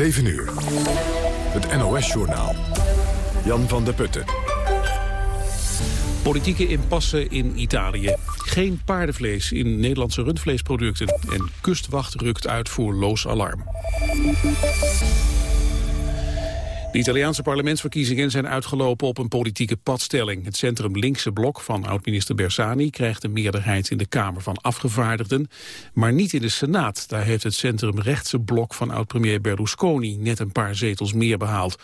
7 uur. Het NOS-journaal. Jan van der Putten. Politieke impasse in Italië. Geen paardenvlees in Nederlandse rundvleesproducten. En kustwacht rukt uit voor loos alarm. De Italiaanse parlementsverkiezingen zijn uitgelopen op een politieke padstelling. Het centrum linkse blok van oud-minister Bersani krijgt een meerderheid in de Kamer van Afgevaardigden, maar niet in de Senaat. Daar heeft het centrum rechtse blok van oud-premier Berlusconi net een paar zetels meer behaald.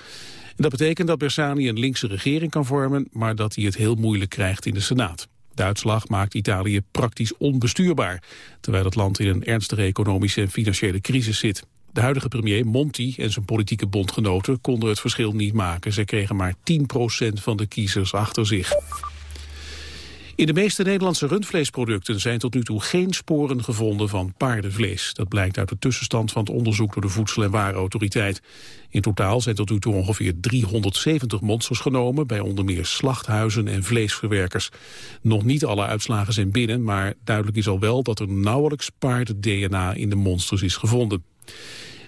En dat betekent dat Bersani een linkse regering kan vormen, maar dat hij het heel moeilijk krijgt in de Senaat. De uitslag maakt Italië praktisch onbestuurbaar, terwijl het land in een ernstige economische en financiële crisis zit. De huidige premier Monti en zijn politieke bondgenoten konden het verschil niet maken. Ze kregen maar 10% van de kiezers achter zich. In de meeste Nederlandse rundvleesproducten zijn tot nu toe geen sporen gevonden van paardenvlees. Dat blijkt uit de tussenstand van het onderzoek door de Voedsel- en Warenautoriteit. In totaal zijn tot nu toe ongeveer 370 monsters genomen bij onder meer slachthuizen en vleesverwerkers. Nog niet alle uitslagen zijn binnen, maar duidelijk is al wel dat er nauwelijks paarden-DNA in de monsters is gevonden.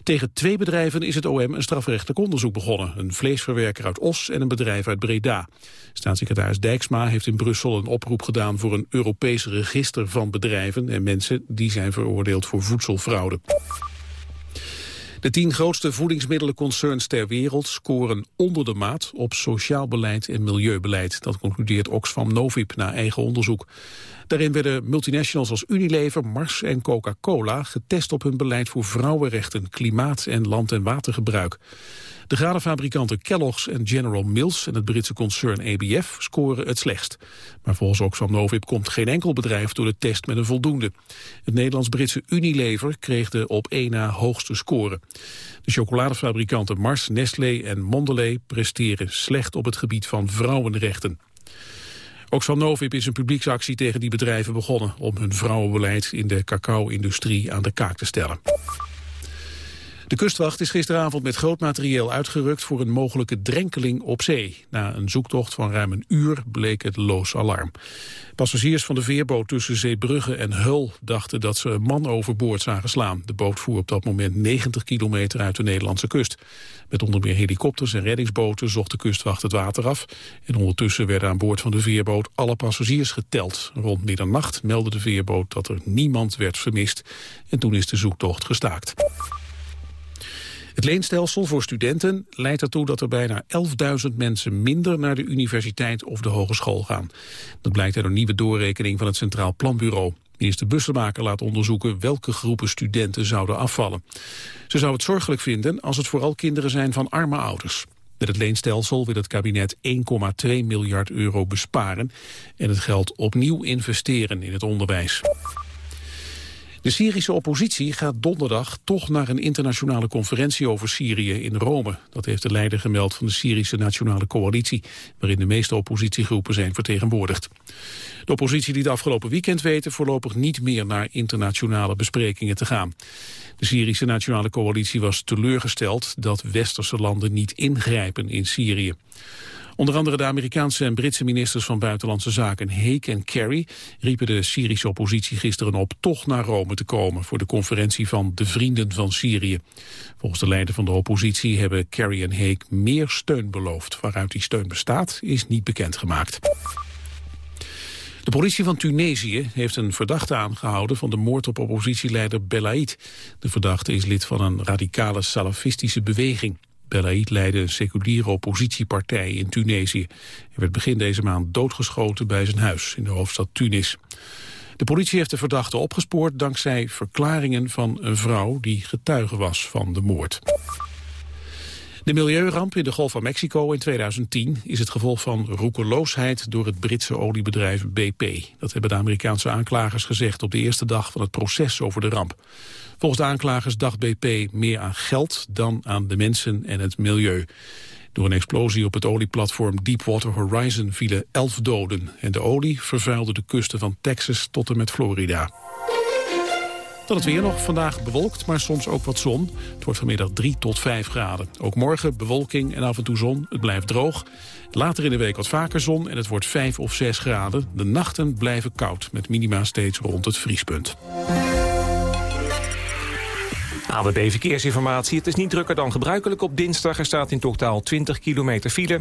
Tegen twee bedrijven is het OM een strafrechtelijk onderzoek begonnen. Een vleesverwerker uit Os en een bedrijf uit Breda. Staatssecretaris Dijksma heeft in Brussel een oproep gedaan... voor een Europees register van bedrijven en mensen... die zijn veroordeeld voor voedselfraude. De tien grootste voedingsmiddelenconcerns ter wereld scoren onder de maat op sociaal beleid en milieubeleid. Dat concludeert Oxfam Novib na eigen onderzoek. Daarin werden multinationals als Unilever, Mars en Coca-Cola getest op hun beleid voor vrouwenrechten, klimaat en land- en watergebruik. De gradenfabrikanten Kellogg's en General Mills en het Britse concern ABF scoren het slechtst. Maar volgens Oxfam Novib komt geen enkel bedrijf door de test met een voldoende. Het Nederlands-Britse Unilever kreeg de op één na hoogste score. De chocoladefabrikanten Mars, Nestlé en Mondelez presteren slecht op het gebied van vrouwenrechten. Oxfam Novib is een publieksactie tegen die bedrijven begonnen... om hun vrouwenbeleid in de cacao-industrie aan de kaak te stellen. De kustwacht is gisteravond met groot materieel uitgerukt voor een mogelijke drenkeling op zee. Na een zoektocht van ruim een uur bleek het loos alarm. Passagiers van de veerboot tussen Zeebrugge en Hul dachten dat ze een man overboord zagen slaan. De boot voer op dat moment 90 kilometer uit de Nederlandse kust. Met onder meer helikopters en reddingsboten zocht de kustwacht het water af. En ondertussen werden aan boord van de veerboot alle passagiers geteld. Rond middernacht meldde de veerboot dat er niemand werd vermist. En toen is de zoektocht gestaakt. Het leenstelsel voor studenten leidt ertoe dat er bijna 11.000 mensen minder naar de universiteit of de hogeschool gaan. Dat blijkt uit een nieuwe doorrekening van het Centraal Planbureau. Minister Bussemaker laat onderzoeken welke groepen studenten zouden afvallen. Ze zou het zorgelijk vinden als het vooral kinderen zijn van arme ouders. Met het leenstelsel wil het kabinet 1,2 miljard euro besparen en het geld opnieuw investeren in het onderwijs. De Syrische oppositie gaat donderdag toch naar een internationale conferentie over Syrië in Rome. Dat heeft de leider gemeld van de Syrische Nationale Coalitie, waarin de meeste oppositiegroepen zijn vertegenwoordigd. De oppositie liet afgelopen weekend weten voorlopig niet meer naar internationale besprekingen te gaan. De Syrische Nationale Coalitie was teleurgesteld dat westerse landen niet ingrijpen in Syrië. Onder andere de Amerikaanse en Britse ministers van Buitenlandse Zaken Heek en Kerry riepen de Syrische oppositie gisteren op toch naar Rome te komen voor de conferentie van de Vrienden van Syrië. Volgens de leider van de oppositie hebben Kerry en Heek meer steun beloofd. Waaruit die steun bestaat is niet bekendgemaakt. De politie van Tunesië heeft een verdachte aangehouden van de moord op oppositieleider Belaid. De verdachte is lid van een radicale salafistische beweging. Belaid leidde een seculiere oppositiepartij in Tunesië. Hij werd begin deze maand doodgeschoten bij zijn huis in de hoofdstad Tunis. De politie heeft de verdachte opgespoord dankzij verklaringen van een vrouw die getuige was van de moord. De milieuramp in de Golf van Mexico in 2010 is het gevolg van roekeloosheid door het Britse oliebedrijf BP. Dat hebben de Amerikaanse aanklagers gezegd op de eerste dag van het proces over de ramp. Volgens de aanklagers dacht BP meer aan geld dan aan de mensen en het milieu. Door een explosie op het olieplatform Deepwater Horizon vielen elf doden. En de olie vervuilde de kusten van Texas tot en met Florida. Dan het weer nog. Vandaag bewolkt, maar soms ook wat zon. Het wordt vanmiddag 3 tot 5 graden. Ook morgen bewolking en af en toe zon. Het blijft droog. Later in de week wat vaker zon en het wordt 5 of 6 graden. De nachten blijven koud, met minima steeds rond het vriespunt. AWB Verkeersinformatie. Het is niet drukker dan gebruikelijk op dinsdag. Er staat in totaal 20 kilometer file.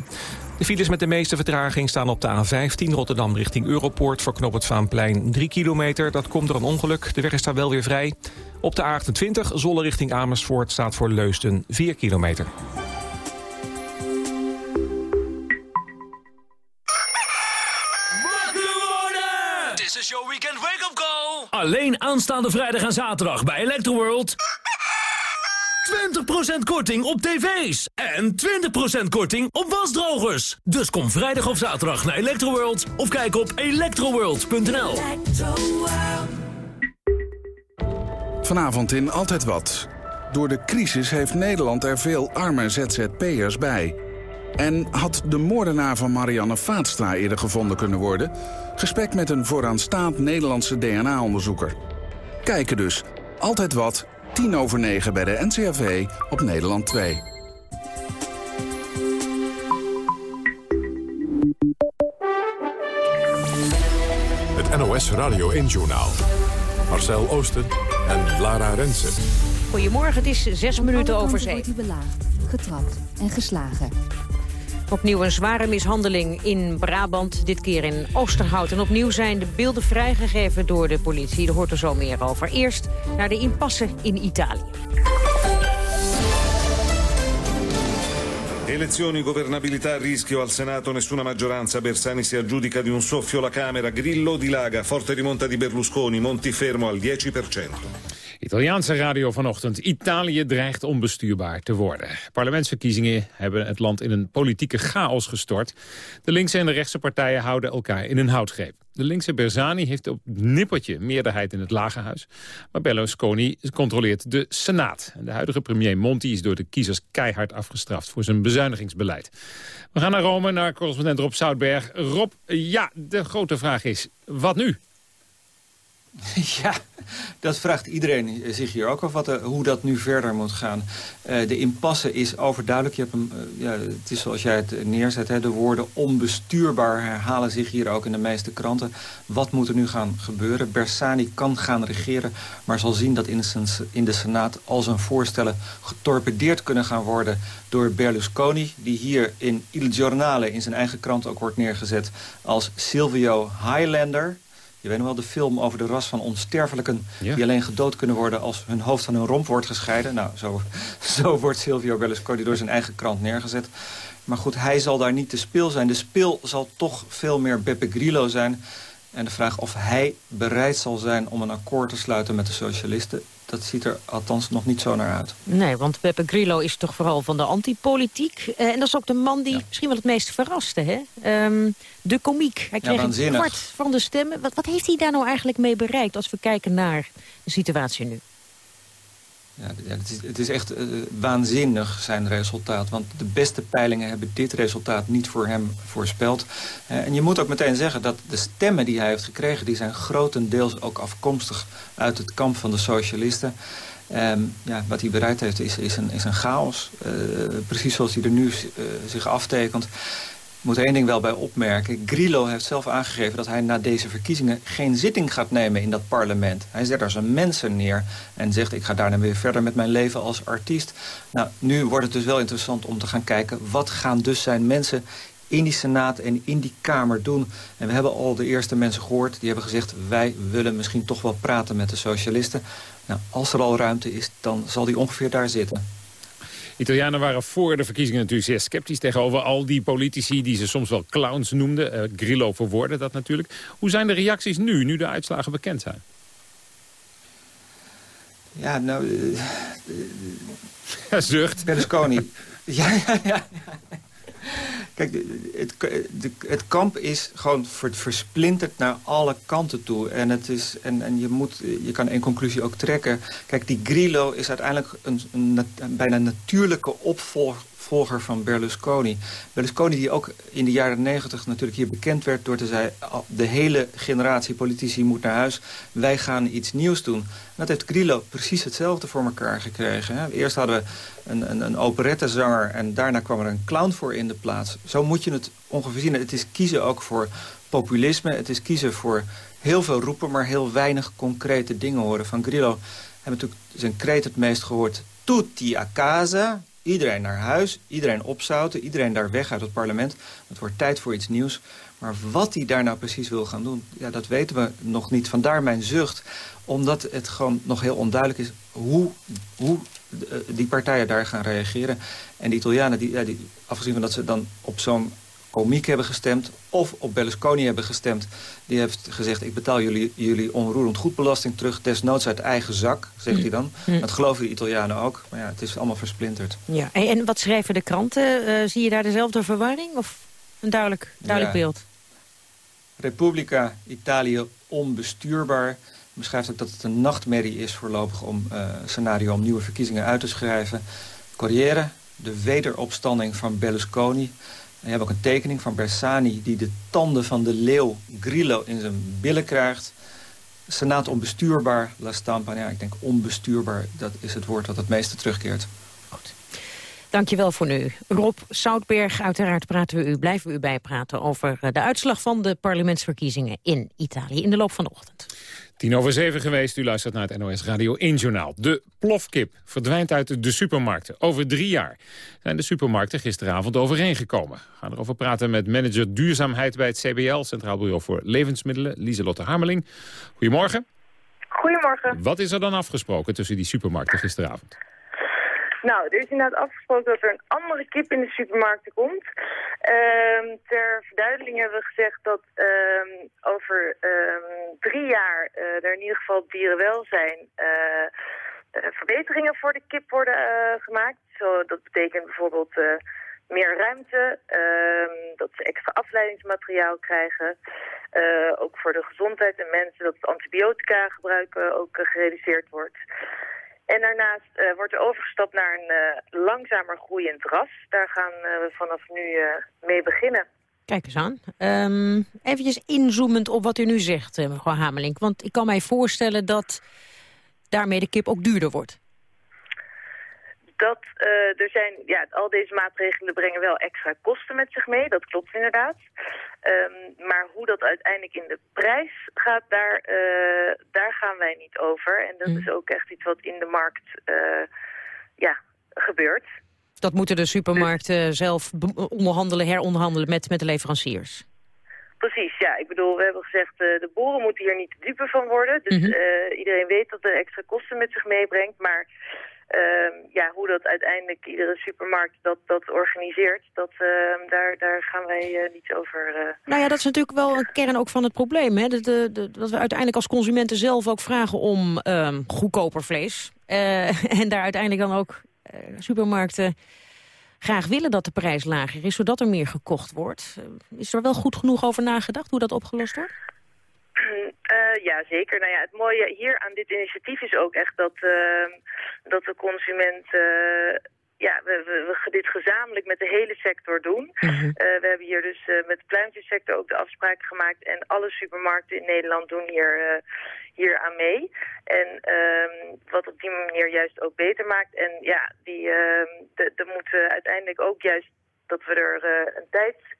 De files met de meeste vertraging staan op de A15 Rotterdam richting Europoort... voor knop het Vaanplein 3 kilometer. Dat komt door een ongeluk. De weg is daar wel weer vrij. Op de A28 Zolle richting Amersfoort staat voor Leusden 4 kilometer. Alleen aanstaande vrijdag en zaterdag bij Electroworld. 20% korting op tv's. En 20% korting op wasdrogers. Dus kom vrijdag of zaterdag naar Electroworld. Of kijk op electroworld.nl. Vanavond in Altijd Wat. Door de crisis heeft Nederland er veel arme ZZP'ers bij. En had de moordenaar van Marianne Vaatstra eerder gevonden kunnen worden? Gesprek met een vooraanstaand Nederlandse DNA-onderzoeker. Kijken dus. Altijd Wat. 10 over 9 bij de NCRV op Nederland 2. Het NOS Radio 1-journaal. Marcel Oosten en Lara Rensen. Goedemorgen, het is zes minuten over zeven. wordt hij belaagd, getrapt en geslagen. Opnieuw een zware mishandeling in Brabant, dit keer in Oosterhout. En opnieuw zijn de beelden vrijgegeven door de politie. Daar hoort er zo meer over. Eerst naar de impasse in Italië. Elezioni, governabilità a rischio al Senato, nessuna maggioranza. Bersani si aggiudica di un soffio la Camera. Grillo dilaga, forte rimonta di Berlusconi. Monti fermo al 10%. Italiaanse radio vanochtend. Italië dreigt onbestuurbaar te worden. Parlementsverkiezingen hebben het land in een politieke chaos gestort. De linkse en de rechtse partijen houden elkaar in een houtgreep. De linkse Bersani heeft op nippertje meerderheid in het Lagerhuis. Maar Berlusconi controleert de Senaat. En de huidige premier Monti is door de kiezers keihard afgestraft... voor zijn bezuinigingsbeleid. We gaan naar Rome, naar correspondent Rob Zoutberg. Rob, ja, de grote vraag is, wat nu? Ja, dat vraagt iedereen zich hier ook af, wat, uh, hoe dat nu verder moet gaan. Uh, de impasse is overduidelijk. Je hebt uh, ja, het is zoals jij het neerzet. Hè, de woorden onbestuurbaar herhalen zich hier ook in de meeste kranten. Wat moet er nu gaan gebeuren? Bersani kan gaan regeren, maar zal zien dat in de, in de Senaat al zijn voorstellen getorpedeerd kunnen gaan worden door Berlusconi, die hier in Il Giornale in zijn eigen krant ook wordt neergezet als Silvio Highlander je weet nog wel de film over de ras van onsterfelijken... die alleen gedood kunnen worden als hun hoofd van hun romp wordt gescheiden. Nou, zo, zo wordt Silvio Berlusconi door zijn eigen krant neergezet. Maar goed, hij zal daar niet de speel zijn. De speel zal toch veel meer Beppe Grillo zijn. En de vraag of hij bereid zal zijn om een akkoord te sluiten met de socialisten dat ziet er althans nog niet zo naar uit. Nee, want Pepe Grillo is toch vooral van de antipolitiek. Uh, en dat is ook de man die misschien wel het meest verraste. Hè? Um, de komiek. Hij kreeg een kwart van de stemmen. Wat, wat heeft hij daar nou eigenlijk mee bereikt... als we kijken naar de situatie nu? Ja, het, is, echt uh, waanzinnig zijn resultaat. Want de beste peilingen hebben dit resultaat niet voor hem voorspeld. Uh, en je moet ook meteen zeggen dat de stemmen die hij heeft gekregen... die zijn grotendeels ook afkomstig uit het kamp van de socialisten. Um, ja, wat hij bereikt heeft is, is, een, is een chaos. Uh, precies zoals hij er nu zich aftekent moet er één ding wel bij opmerken. Grillo heeft zelf aangegeven dat hij na deze verkiezingen... geen zitting gaat nemen in dat parlement. Hij zet daar zijn mensen neer en zegt... ik ga daarna weer verder met mijn leven als artiest. Nou, nu wordt het dus wel interessant om te gaan kijken... wat gaan dus zijn mensen in die Senaat en in die Kamer doen. En we hebben al de eerste mensen gehoord die hebben gezegd... wij willen misschien toch wel praten met de socialisten. Nou, als er al ruimte is, dan zal die ongeveer daar zitten. Italianen waren voor de verkiezingen natuurlijk zeer sceptisch tegenover al die politici die ze soms wel clowns noemden. Uh, Grillo verwoordde dat natuurlijk. Hoe zijn de reacties nu, nu de uitslagen bekend zijn? Ja, nou... Uh, uh, Zucht. Berlusconi. ja, ja, ja. Kijk, het, het, kamp is gewoon versplinterd naar alle kanten toe. En, het is, en, en je, moet, je kan één conclusie ook trekken. Kijk, die Grillo is uiteindelijk een, een, een bijna natuurlijke opvolger volger van Berlusconi. Berlusconi die ook in de jaren negentig natuurlijk hier bekend werd... door te zeggen, de hele generatie politici moet naar huis. Wij gaan iets nieuws doen. En dat heeft Grillo precies hetzelfde voor elkaar gekregen. Hè. Eerst hadden we een, een, een en daarna kwam er een clown voor in de plaats. Zo moet je het ongeveer zien. Het is kiezen ook voor populisme. Het is kiezen voor heel veel roepen, maar heel weinig concrete dingen horen van Grillo hebben natuurlijk zijn kreet het meest gehoord. Tutti a casa, iedereen naar huis, iedereen opzouten, iedereen daar weg uit het parlement. Het wordt tijd voor iets nieuws. Maar wat hij daar nou precies wil gaan doen, ja, dat weten we nog niet. Vandaar mijn zucht, omdat het gewoon nog heel onduidelijk is... hoe, hoe eh, die partijen daar gaan reageren. En de Italianen, die, ja, die, afgezien van dat ze dan op zo'n komiek hebben gestemd... of op Berlusconi hebben gestemd. Die heeft gezegd, ik betaal jullie, jullie onroerend goedbelasting terug... desnoods uit eigen zak, zegt hij dan. Mm. Dat geloven de Italianen ook. Maar ja, het is allemaal versplinterd. Ja. En wat schrijven de kranten? Uh, zie je daar dezelfde verwarring? Of een duidelijk, duidelijk ja. beeld? Repubblica Italië onbestuurbaar beschrijft ook dat het een nachtmerrie is voorlopig om uh, scenario om nieuwe verkiezingen uit te schrijven. Corriere, de wederopstanding van Berlusconi. En je hebt ook een tekening van Bersani die de tanden van de leeuw Grillo in zijn billen krijgt. Senaat onbestuurbaar, La Stampa. Ja, ik denk onbestuurbaar, dat is het woord dat het meeste terugkeert. Goed. Dankjewel voor nu. Rob Soutberg, uiteraard praten we u, blijven we u bijpraten... over de uitslag van de parlementsverkiezingen in Italië in de loop van de ochtend. Tien over zeven geweest, u luistert naar het NOS Radio 1-journaal. De plofkip verdwijnt uit de supermarkten. Over drie jaar zijn de supermarkten gisteravond overeengekomen. We gaan erover praten met manager duurzaamheid bij het CBL... Centraal Bureau voor Levensmiddelen, Lieselotte Harmeling. Goedemorgen. Goedemorgen. Wat is er dan afgesproken tussen die supermarkten gisteravond? Nou, er is inderdaad afgesproken dat er een andere kip in de supermarkten komt. Uh, ter verduidelijking hebben we gezegd dat uh, over um, drie jaar uh, er in ieder geval dierenwelzijn uh, verbeteringen voor de kip worden gemaakt. Zo, dat betekent bijvoorbeeld meer ruimte, ehm, dat ze extra afleidingsmateriaal krijgen. ook voor de gezondheid en mensen dat het antibiotica gebruiken ook gereduceerd wordt. En daarnaast uh, wordt er overgestapt naar een uh, langzamer groeiend ras. Daar gaan uh, we vanaf nu mee beginnen. Kijk eens aan. Um, eventjes inzoomend op wat u nu zegt, mevrouw Hamelink. Want ik kan mij voorstellen dat daarmee de kip ook duurder wordt dat uh, er zijn, ja, al deze maatregelen brengen wel extra kosten met zich mee. Dat klopt inderdaad. Um, maar hoe dat uiteindelijk in de prijs gaat, daar, uh, daar gaan wij niet over. En dat mm. is ook echt iets wat in de markt uh, ja, gebeurt. Dat moeten de supermarkten zelf onderhandelen, heronderhandelen met, met de leveranciers? Precies, ja. Ik bedoel, we hebben gezegd, uh, de boeren moeten hier niet dupe van worden. Dus mm -hmm. uh, iedereen weet dat er extra kosten met zich meebrengt. Maar uh, ja, hoe dat uiteindelijk iedere supermarkt dat, dat organiseert, dat, uh, daar, daar gaan wij uh, niets over... Uh... Nou ja, dat is natuurlijk wel een kern ook van het probleem. Hè? De, de, dat we uiteindelijk als consumenten zelf ook vragen om ehm, goedkoper vlees. en daar uiteindelijk dan ook supermarkten graag willen dat de prijs lager is, zodat er meer gekocht wordt. is er wel goed genoeg over nagedacht hoe dat opgelost wordt? Uh, ja, zeker. Nou ja, het mooie hier aan dit initiatief is ook echt dat, uh, dat de consument... Uh, ja, we, we, we, dit gezamenlijk met de hele sector doen. Mm -hmm. we hebben hier dus met de pluimveesector ook de afspraken gemaakt. En alle supermarkten in Nederland doen hier, hier aan mee. En ehm, wat op die manier juist ook beter maakt. En ja, die, ehm, moet uiteindelijk ook juist dat we er een tijd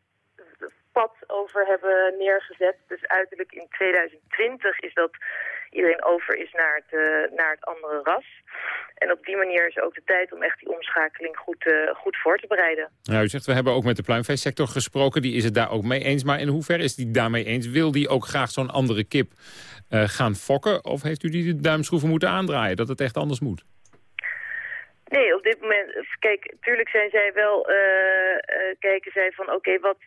pad over hebben neergezet. Dus uiterlijk in 2020 is dat iedereen over is naar het, uh, naar het andere ras. En op die manier is ook de tijd om echt die omschakeling goed, uh, goed voor te bereiden. Nou, u zegt, we hebben ook met de pluimveesector gesproken. Die is het daar ook mee eens. Maar in hoeverre is die daarmee eens? Wil die ook graag zo'n andere kip uh, gaan fokken? Of heeft u die de duimschroeven moeten aandraaien, dat het echt anders moet? Nee, op dit moment, kijk, tuurlijk zijn zij wel, uh, uh, kijken zij van oké, wat,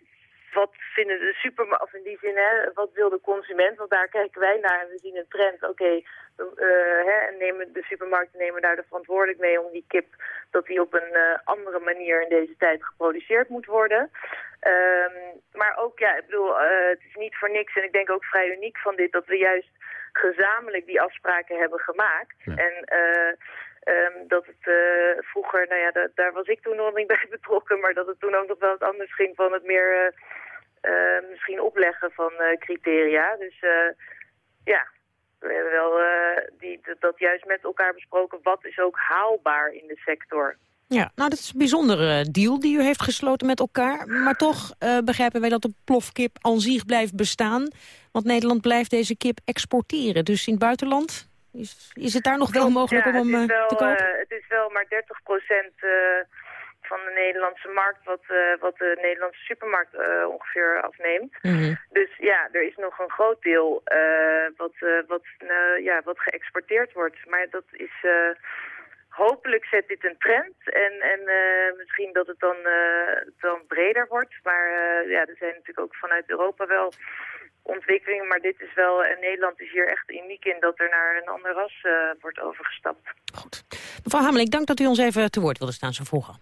wat vinden de supermarkten, of in die zin, hè, wat wil de consument? Want daar kijken wij naar en we zien een trend. Oké, okay, uh, en nemen, de supermarkten nemen daar de verantwoordelijk mee om die kip, dat die op een uh, andere manier in deze tijd geproduceerd moet worden. Um, maar ook, ja, ik bedoel, uh, het is niet voor niks en ik denk ook vrij uniek van dit, dat we juist gezamenlijk die afspraken hebben gemaakt. Ja. En Um, dat het uh, vroeger, nou ja, da daar was ik toen nog niet bij betrokken, maar dat het toen ook nog wel wat anders ging van het meer uh, uh, misschien opleggen van criteria. Dus ja, we hebben wel die, dat juist met elkaar besproken, wat is ook haalbaar in de sector. Ja, nou dat is een bijzondere deal die u heeft gesloten met elkaar. Maar toch begrijpen wij dat de plofkip aan zich blijft bestaan. Want Nederland blijft deze kip exporteren. Dus in het buitenland Is, is het daar nog wel mogelijk om hem te kopen? het is wel maar 30 procent van de Nederlandse markt, wat, uh, wat de Nederlandse supermarkt uh, ongeveer afneemt. Mhm. Dus ja, er is nog een groot deel uh, wat, wat, ja, wat geëxporteerd wordt. Maar dat is... Hopelijk zet dit een trend en, en misschien dat het dan, dan breder wordt. Maar ja, er zijn natuurlijk ook vanuit Europa wel ontwikkelingen. Maar dit is wel, en Nederland is hier echt uniek in dat er naar een ander ras wordt overgestapt. Goed. Mevrouw Hameling, dank dat u ons even te woord wilde staan zo vroeger.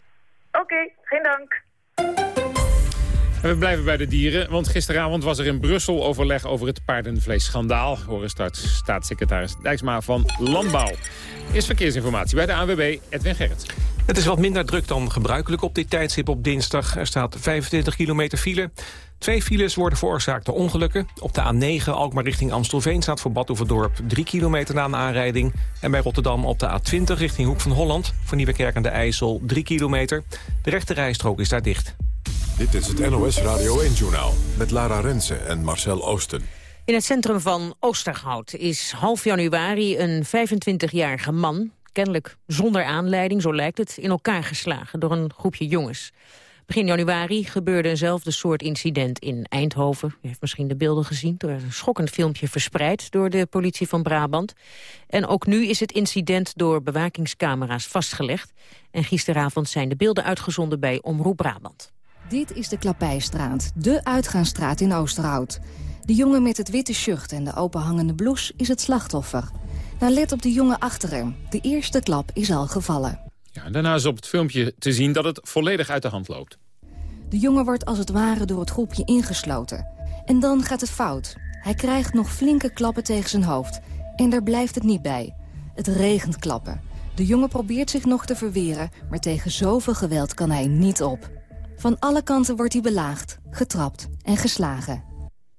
Oké, geen dank. we blijven bij de dieren, want gisteravond was er in Brussel overleg over het paardenvleesschandaal. Horen straks staatssecretaris Dijksma van Landbouw. Eerst verkeersinformatie bij de ANWB, Edwin Gerrit. Het is wat minder druk dan gebruikelijk op dit tijdstip op dinsdag. Er staat 25 kilometer file. Twee files worden veroorzaakt door ongelukken. Op de A9 Alkmaar richting Amstelveen staat voor Badhoevedorp 3 kilometer na een aanrijding. En bij Rotterdam op de A20 richting Hoek van Holland... voor Nieuwekerk aan de IJssel 3 kilometer. De rechte rijstrook is daar dicht. Dit is het NOS Radio 1-journaal met Lara Rensen en Marcel Oosten. In het centrum van Oosterhout is half januari een 25-jarige man... kennelijk zonder aanleiding, zo lijkt het, in elkaar geslagen door een groepje jongens. Begin januari gebeurde eenzelfde soort incident in Eindhoven. U heeft misschien de beelden gezien. door een schokkend filmpje verspreid door de politie van Brabant. En ook nu is het incident door bewakingscamera's vastgelegd. En gisteravond zijn de beelden uitgezonden bij Omroep Brabant. Dit is de Klappijstraat, de uitgaansstraat in Oosterhout. De jongen met het witte shirt en de openhangende blouse is het slachtoffer. Nou, let op de jongen achter hem. De eerste klap is al gevallen. Ja, daarna is op het filmpje te zien dat het volledig uit de hand loopt. De jongen wordt als het ware door het groepje ingesloten. En dan gaat het fout. Hij krijgt nog flinke klappen tegen zijn hoofd. En daar blijft het niet bij. Het regent klappen. De jongen probeert zich nog te verweren, maar tegen zoveel geweld kan hij niet op. Van alle kanten wordt hij belaagd, getrapt en geslagen.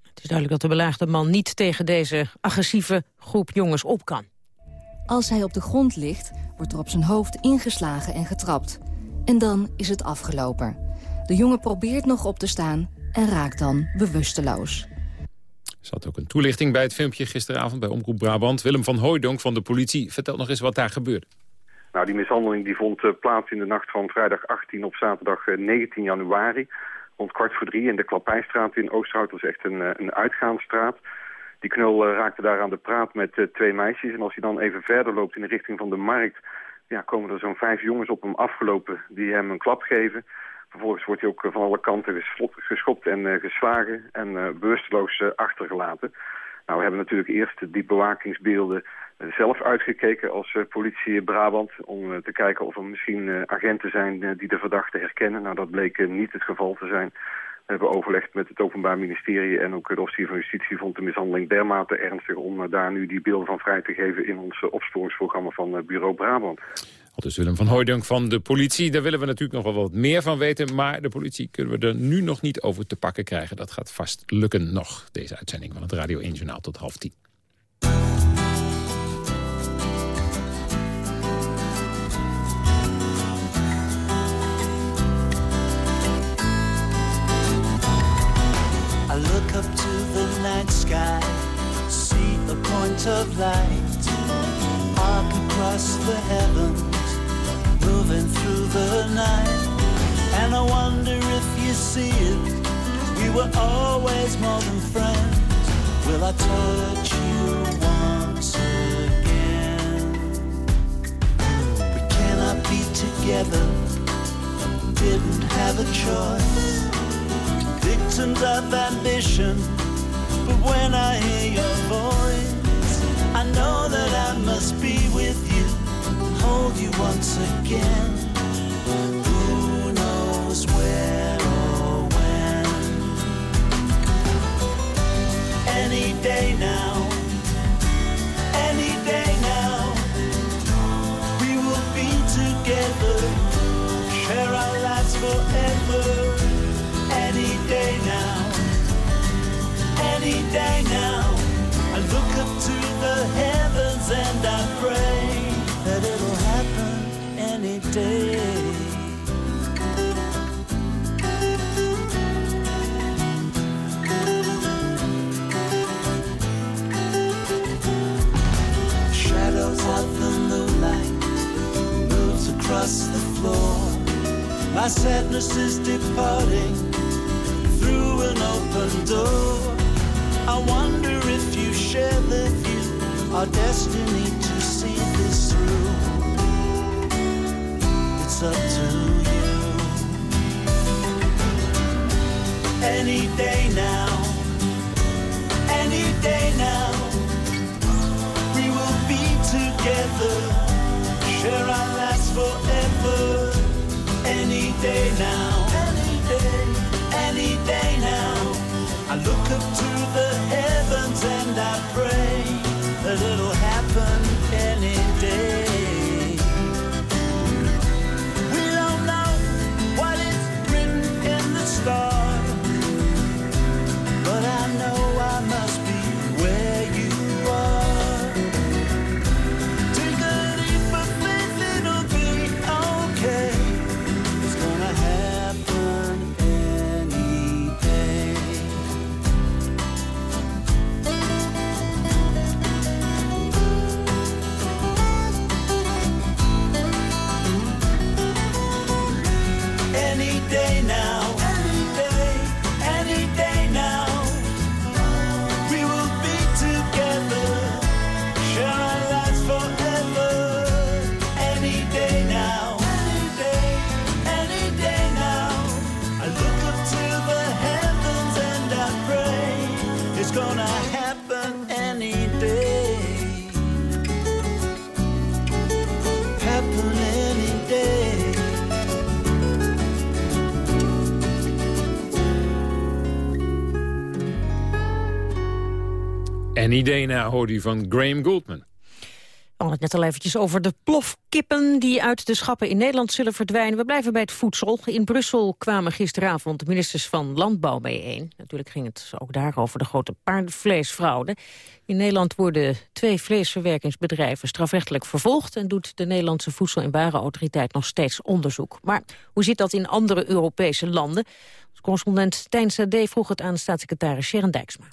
Het is duidelijk dat de belaagde man niet tegen deze agressieve groep jongens op kan. Als hij op de grond ligt, wordt er op zijn hoofd ingeslagen en getrapt. En dan is het afgelopen. De jongen probeert nog op te staan en raakt dan bewusteloos. Er zat ook een toelichting bij het filmpje gisteravond bij Omroep Brabant. Willem van Hooijdonk van de politie vertelt nog eens wat daar gebeurde. Nou, die mishandeling die vond eh, plaats in de nacht van vrijdag 18 op zaterdag 19 eh, januari. Rond kwart voor drie in de Klappijstraat in Oosterhout. Dat is echt een, eh, een uitgaansstraat. Die knul raakte daar aan de praat met twee meisjes. En als hij dan even verder loopt in de richting van de markt... Ja, komen er zo'n vijf jongens op hem afgelopen die hem een klap geven. Vervolgens wordt hij ook van alle kanten geschopt en geslagen en bewusteloos achtergelaten. Nou, we hebben natuurlijk eerst die bewakingsbeelden zelf uitgekeken als politie Brabant... om te kijken of er misschien agenten zijn die de verdachte herkennen. Nou, dat bleek niet het geval te zijn. Hebben overlegd met het Openbaar Ministerie en ook de officier van Justitie vond de mishandeling dermate ernstig om daar nu die beelden van vrij te geven in ons opsporingsprogramma van Bureau Brabant. Al dus Willem van Hooydunk van de politie. Daar willen we natuurlijk nog wel wat meer van weten. Maar de politie kunnen we er nu nog niet over te pakken krijgen. Dat gaat vast lukken nog, deze uitzending van het Radio 1 Journaal tot half tien. Of light, arc across the heavens, moving through the night. And I wonder if you see it, we were always more than friends. Will I touch you once again? We cannot be together, didn't have a choice victims of ambition. But when I hear your voice, know that I must be with you, hold you once again. Who knows where or when? Any day now, any day now, we will be together, share our lives forever any day now, any day now. More. My sadness is departing through an open door. I wonder if you share the view, our destiny to see this through. It's up to you. Any day now, any day now, we will be together, share our forever. Any day now, any day, any day now. I look up to the heavens and I pray that it'll happen En idee na hoorde u van Graham Goldman. We hadden het net al eventjes over de plofkippen die uit de schappen in Nederland zullen verdwijnen. We blijven bij het voedsel. In Brussel kwamen gisteravond de ministers van Landbouw bijeen. Natuurlijk ging het ook daar over de grote paardenvleesfraude. In Nederland worden twee vleesverwerkingsbedrijven strafrechtelijk vervolgd... en doet de Nederlandse Voedsel- en Warenautoriteit nog steeds onderzoek. Maar hoe zit dat in andere Europese landen? Correspondent Tijn Sade vroeg het aan staatssecretaris Sharon Dijksma.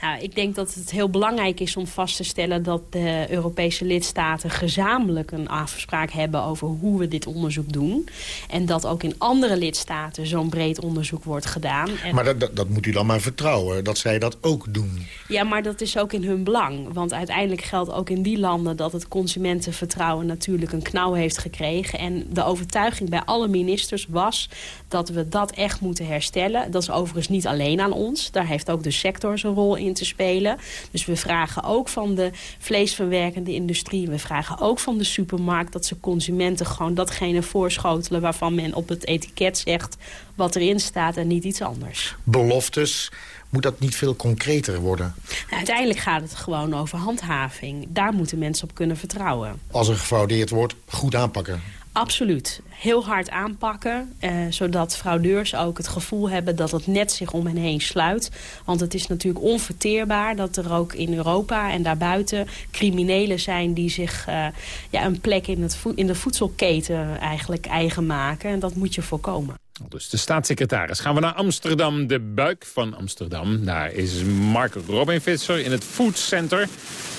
Nou, ik denk dat het heel belangrijk is om vast te stellen dat de Europese lidstaten gezamenlijk een afspraak hebben over hoe we dit onderzoek doen. En dat ook in andere lidstaten zo'n breed onderzoek wordt gedaan. En Maar dat, dat, dat moet u dan maar vertrouwen, dat zij dat ook doen. Ja, maar dat is ook in hun belang. Want uiteindelijk geldt ook in die landen dat het consumentenvertrouwen natuurlijk een knauw heeft gekregen. En de overtuiging bij alle ministers was dat we dat echt moeten herstellen. Dat is overigens niet alleen aan ons. Daar heeft ook de sector rol in te spelen. Dus we vragen ook van de vleesverwerkende industrie. We vragen ook van de supermarkt dat ze consumenten gewoon datgene voorschotelen waarvan men op het etiket zegt wat erin staat en niet iets anders. Beloftes, moet dat niet veel concreter worden? Nou, uiteindelijk gaat het gewoon over handhaving. Daar moeten mensen op kunnen vertrouwen. Als er gefraudeerd wordt, goed aanpakken. Absoluut. Heel hard aanpakken, eh, zodat fraudeurs ook het gevoel hebben dat het net zich om hen heen sluit. Want het is natuurlijk onverteerbaar dat er ook in Europa en daarbuiten criminelen zijn die zich eh, ja, een plek in, het in de voedselketen eigenlijk eigen maken. En dat moet je voorkomen. Dus de staatssecretaris. Gaan we naar Amsterdam, de buik van Amsterdam. Daar is Mark Robin Visser in het Food Center.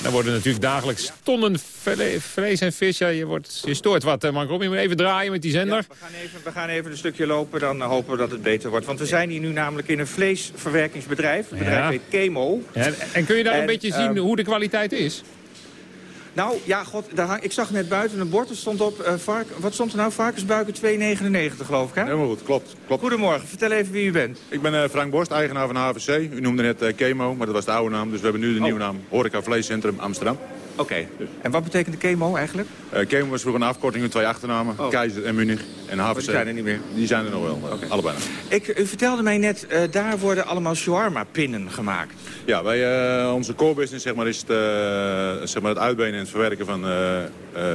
Daar worden natuurlijk dagelijks tonnen vle- vlees en vis. Ja, je, wordt, je stoort wat, Mark Robin. Moet even draaien met die zender. we, gaan even, we gaan even een stukje lopen, dan eh, hopen we dat het beter wordt. Want we zijn hier nu namelijk in een vleesverwerkingsbedrijf. Het bedrijf Ja. heet Chemo. Ja, en- en kun je daar een En, beetje zien ehm, hoe de kwaliteit is? Nou, ja, god, daar hang, ik zag net buiten een bord. Er stond op, eh, vark, wat stond er nou? Varkensbuiken 2,99 geloof ik, hè? Helemaal goed, klopt, klopt. Goedemorgen, vertel even wie u bent. Ik ben eh, Frank Borst, eigenaar van HVC. U noemde net eh, Chemo, maar dat was de oude naam. Dus we hebben nu de nieuwe naam Horeca Vleescentrum Amsterdam. Oké. En wat betekent de Chemo eigenlijk? Eh Chemo was vroeger een afkorting van twee achternamen. Oh. Keizer en Munich. En HVC. die zijn er niet meer? Die zijn er nog wel, eh, allebei nog. Ik, u vertelde mij net, eh, daar worden allemaal shawarma-pinnen gemaakt. Ja, wij, onze core business zeg maar, is het, zeg maar het uitbenen en het verwerken van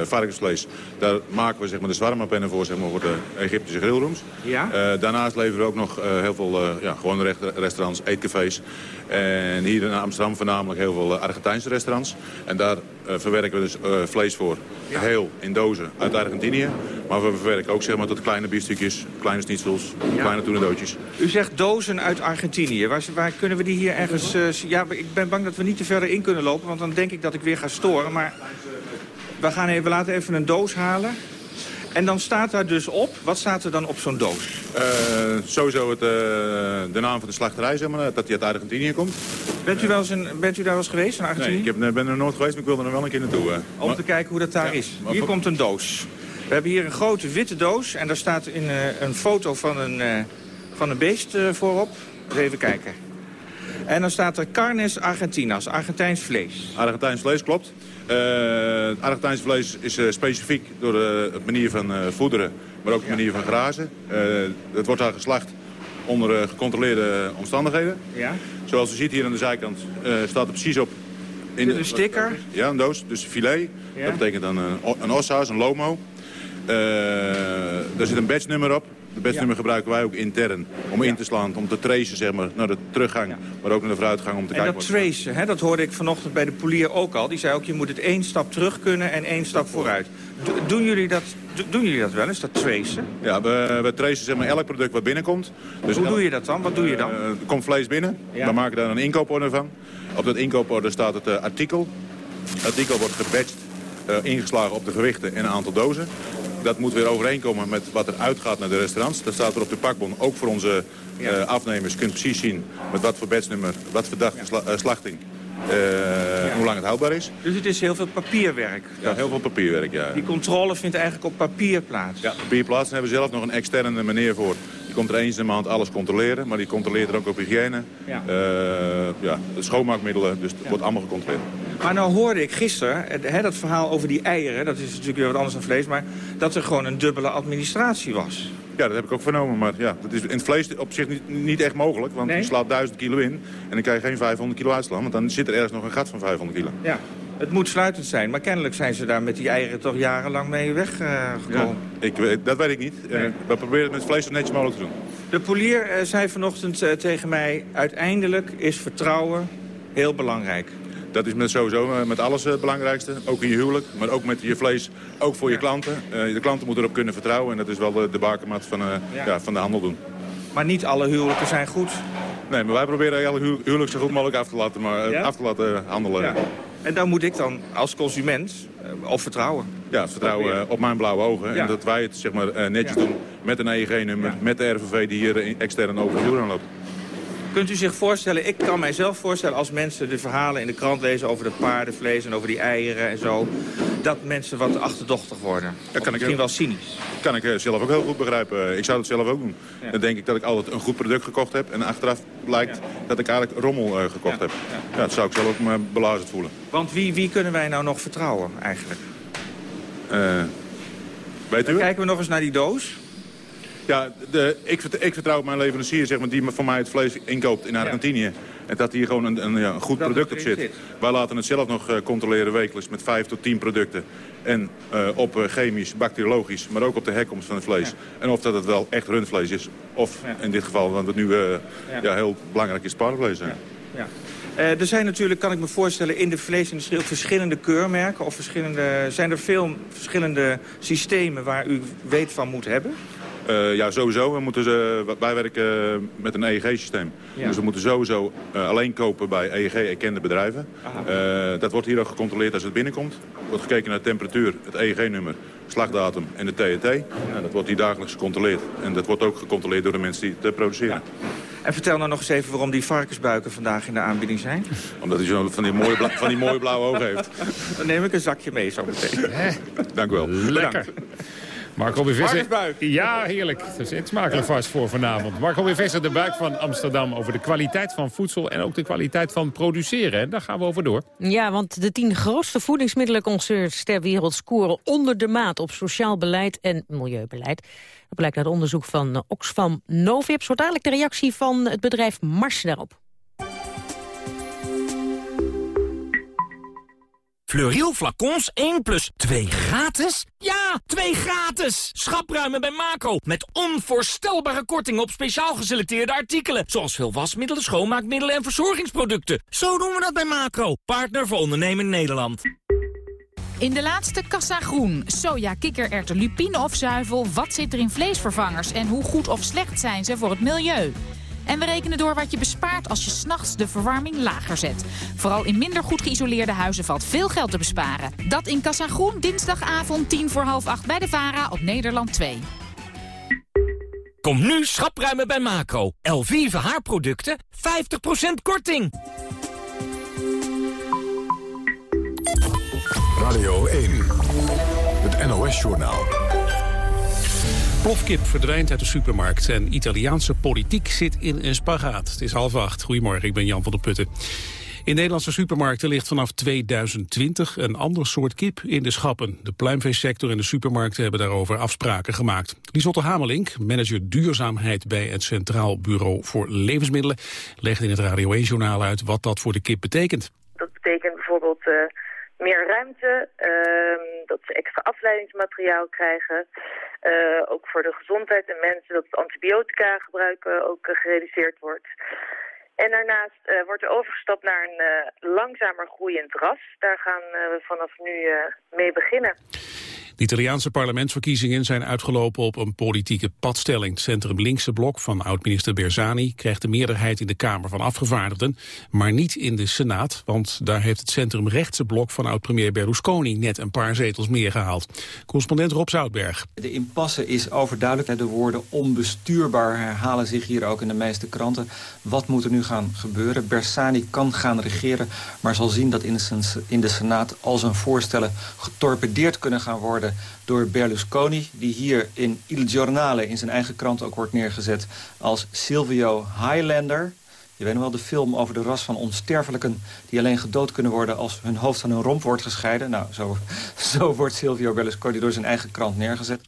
varkensvlees. Daar maken we zeg maar, de zwarmapennen voor, zeg maar, voor de Egyptische grillrooms. Ja? Daarnaast leveren we ook nog heel veel ja, gewone restaurants, eetcafés. En hier in Amsterdam voornamelijk heel veel Argentijnse restaurants. En daar verwerken we dus eh, vlees voor. Heel in dozen uit Argentinië. Maar we verwerken ook zeg maar, tot kleine biefstukjes, kleine schnitzels, kleine toenedootjes. U zegt dozen uit Argentinië. Waar, waar kunnen we die hier ergens... eh, ja, ik ben bang dat we niet te verder in kunnen lopen, want dan denk ik dat ik weer ga storen. Maar we, gaan even, we laten even een doos halen. En dan staat daar dus op, wat staat er dan op zo'n doos? Uh, sowieso het, uh, de naam van de slachterij, zeg maar, dat die uit Argentinië komt. Bent u, wel eens bent u daar wel eens geweest, in Argentinië? Nee, ik heb, ben er nooit geweest, maar ik wilde er wel een keer naartoe. Om maar, te kijken hoe dat daar ja, is. Hier komt een doos. We hebben hier een grote witte doos en daar staat in, een foto van een, van een beest voorop. Even kijken. En dan staat er carnes argentinas, Argentijns vlees. Argentijns vlees, klopt. Uh, Argentijns vlees is uh, specifiek door de manier van voederen, maar ook de manier van grazen. het wordt daar geslacht onder gecontroleerde omstandigheden. Ja. Zoals u ziet hier aan de zijkant staat er precies op... In de, een sticker? Ja, een doos. Dus filet. Ja. Dat betekent dan een, een ossaus, een lomo. daar zit een batchnummer op. De bestnummer gebruiken wij ook intern om in te slaan, om te tracen zeg maar, naar de teruggang, maar ook naar de vooruitgang om te en kijken... En dat tracen, hè, dat hoorde ik vanochtend bij de polier ook al. Die zei ook, je moet het één stap terug kunnen en één stap vooruit. doen, jullie dat, doen jullie dat wel eens, dat tracen? Ja, we, we tracen zeg maar, elk product wat binnenkomt. Dus Hoe doe je dat dan? Wat doe je dan? Uh, er komt vlees binnen, ja. we maken daar een inkooporder van. Op dat inkooporder staat het uh, artikel. Het artikel wordt gebatcht, uh, ingeslagen op de gewichten en een aantal dozen. Dat moet weer overeenkomen met wat er uitgaat naar de restaurants. Dat staat er op de pakbon. Ook voor onze uh, afnemers kunt precies zien met wat voor bedsnummer, wat voor dag sla uh, slachting. Ja. hoe lang het houdbaar is. Dus het is heel veel papierwerk? Ja, heel veel papierwerk, ja. Die controle vindt eigenlijk op papier plaats? Ja, papier plaats. Daar hebben we zelf nog een externe meneer voor. Die komt er eens in de maand alles controleren, maar die controleert er ook op hygiëne. Ja. Ja, de schoonmaakmiddelen, dus het wordt allemaal gecontroleerd. Maar nou hoorde ik gisteren, hè, dat verhaal over die eieren... dat is natuurlijk weer wat anders dan vlees... maar dat er gewoon een dubbele administratie was. Ja, dat heb ik ook vernomen. Maar ja, dat is in het vlees op zich niet, niet echt mogelijk. Want nee? je slaat 1000 kilo in en dan kan je geen 500 kilo uitslaan. Want dan zit er ergens nog een gat van 500 kilo. Ja, het moet sluitend zijn. Maar kennelijk zijn ze daar met die eieren toch jarenlang mee weggekomen. Uh, ja, dat weet ik niet. Nee. Uh, we proberen het met vlees zo netjes mogelijk te doen. De polier uh, zei vanochtend uh, tegen mij... uiteindelijk is vertrouwen heel belangrijk. Dat is met sowieso eh, met alles het belangrijkste. Ook in je huwelijk, maar ook met je vlees. Ook voor je klanten. Uh, de klanten moeten erop kunnen vertrouwen. En dat is wel de, de bakermat van, ja. van de handel doen. Maar niet alle huwelijken zijn goed? Nee, maar wij proberen alle hu huwelijk zo goed mogelijk af te laten, maar, ja? af te laten handelen. Ja. En dan moet ik dan als consument op vertrouwen? Ja, vertrouwen op mijn blauwe ogen. En dat wij het zeg maar, netjes doen met een EEG-nummer, met de RVV die hier extern over de loopt. Kunt u zich voorstellen, ik kan mijzelf voorstellen als mensen de verhalen in de krant lezen over de paardenvlees en over die eieren en zo, dat mensen wat achterdochtig worden. Dat kan misschien ik, wel cynisch. kan ik zelf ook heel goed begrijpen. Ik zou het zelf ook doen. Ja. Dan denk ik dat ik altijd een goed product gekocht heb en achteraf blijkt ja. dat ik eigenlijk rommel uh, gekocht ja. heb. Ja. dat zou ik zelf ook me belazerd voelen. Want wie, wie kunnen wij nou nog vertrouwen eigenlijk? Uh, weet u? Dan kijken we nog eens naar die doos. Ja, de, ik, ik, vertrouw mijn leverancier zeg maar, die voor mij het vlees inkoopt in Argentinië. Ja. En dat hier gewoon een, een, ja, een goed dat product op zit. zit. Wij laten het zelf nog uh, controleren wekelijks met vijf tot tien producten. En uh, op uh, chemisch, bacteriologisch, maar ook op de herkomst van het vlees. Ja. En of dat het wel echt rundvlees is. Of in dit geval, want het nu ja. heel belangrijk is, paardenvlees. Ja. Uh, er zijn natuurlijk, kan ik me voorstellen, in de vleesindustrie ook verschillende keurmerken. Of verschillende, zijn er veel verschillende systemen waar u weet van moet hebben? Uh, ja, sowieso. We moeten ze, wij werken met een EEG-systeem. Ja. Dus we moeten sowieso uh, alleen kopen bij EEG-erkende bedrijven. Uh, dat wordt hier ook gecontroleerd als het binnenkomt. Er wordt gekeken naar de temperatuur, het EEG-nummer, slagdatum en de TET. Ja. dat wordt hier dagelijks gecontroleerd. En dat wordt ook gecontroleerd door de mensen die het produceren. Ja. En vertel nou nog eens even waarom die varkensbuiken vandaag in de aanbieding zijn. Omdat hij zo van die mooie, van die mooie blauwe ogen heeft. Dan neem ik een zakje mee zo meteen. Dank u wel. Lekker. Marco B. Visser. Ja, heerlijk. Dat is smakelijk vast voor vanavond. Marco B. Visser, de buik van Amsterdam... over de kwaliteit van voedsel en ook de kwaliteit van produceren. En daar gaan we over door. Ja, want de tien grootste voedingsmiddelenconcerns ter wereld... scoren onder de maat op sociaal beleid en milieubeleid. Dat blijkt uit onderzoek van Oxfam Novib. Zo dadelijk de reactie van het bedrijf Mars daarop. Fleuriel flacons 1 plus 2 gratis? Ja, 2 gratis! Schapruimen bij Macro. Met onvoorstelbare kortingen op speciaal geselecteerde artikelen. Zoals veel wasmiddelen, schoonmaakmiddelen en verzorgingsproducten. Zo doen we dat bij Macro. Partner voor ondernemen Nederland. In de laatste kassa groen. Soja, kikkererwten, lupine of zuivel. Wat zit er in vleesvervangers en hoe goed of slecht zijn ze voor het milieu? En we rekenen door wat je bespaart als je s'nachts de verwarming lager zet. Vooral in minder goed geïsoleerde huizen valt veel geld te besparen. Dat in Kassa Groen, dinsdagavond 10 voor half 8 bij de VARA op Nederland 2. Kom nu schapruimen bij Macro. Elvive haarproducten, 50% korting. Radio 1, het NOS-journaal. Plofkip verdwijnt uit de supermarkt en Italiaanse politiek zit in een spagaat. Het is half acht. Goedemorgen, ik ben Jan van der Putten. In Nederlandse supermarkten ligt vanaf 2020 een ander soort kip in de schappen. De pluimveesector en de supermarkten hebben daarover afspraken gemaakt. Liesotte Hamelink, manager duurzaamheid bij het Centraal Bureau voor Levensmiddelen, legt in het Radio 1-journaal uit wat dat voor de kip betekent. Dat betekent bijvoorbeeld uh, meer ruimte, uh, dat ze extra afleidingsmateriaal krijgen. Uh, ook voor de gezondheid en mensen dat het antibiotica gebruiken ook gereduceerd wordt. En daarnaast wordt er overgestapt naar een langzamer groeiend ras. Daar gaan we vanaf nu mee beginnen. De Italiaanse parlementsverkiezingen zijn uitgelopen op een politieke padstelling. Het centrum linkse blok van oud-minister Bersani krijgt de meerderheid in de Kamer van Afgevaardigden, maar niet in de Senaat, want daar heeft het centrum rechtse blok van oud-premier Berlusconi net een paar zetels meer gehaald. Correspondent Rob Zoutberg. De impasse is overduidelijk. De woorden onbestuurbaar herhalen zich hier ook in de meeste kranten. Wat moet er nu gaan gebeuren? Bersani kan gaan regeren, maar zal zien dat in de Senaat al zijn voorstellen getorpedeerd kunnen gaan worden door Berlusconi... die hier in Il Giornale, in zijn eigen krant ook wordt neergezet... als Silvio Highlander. Je weet nog wel de film over de ras van onsterfelijken... die alleen gedood kunnen worden als hun hoofd van hun romp wordt gescheiden. Nou, zo, zo wordt Silvio Berlusconi door zijn eigen krant neergezet.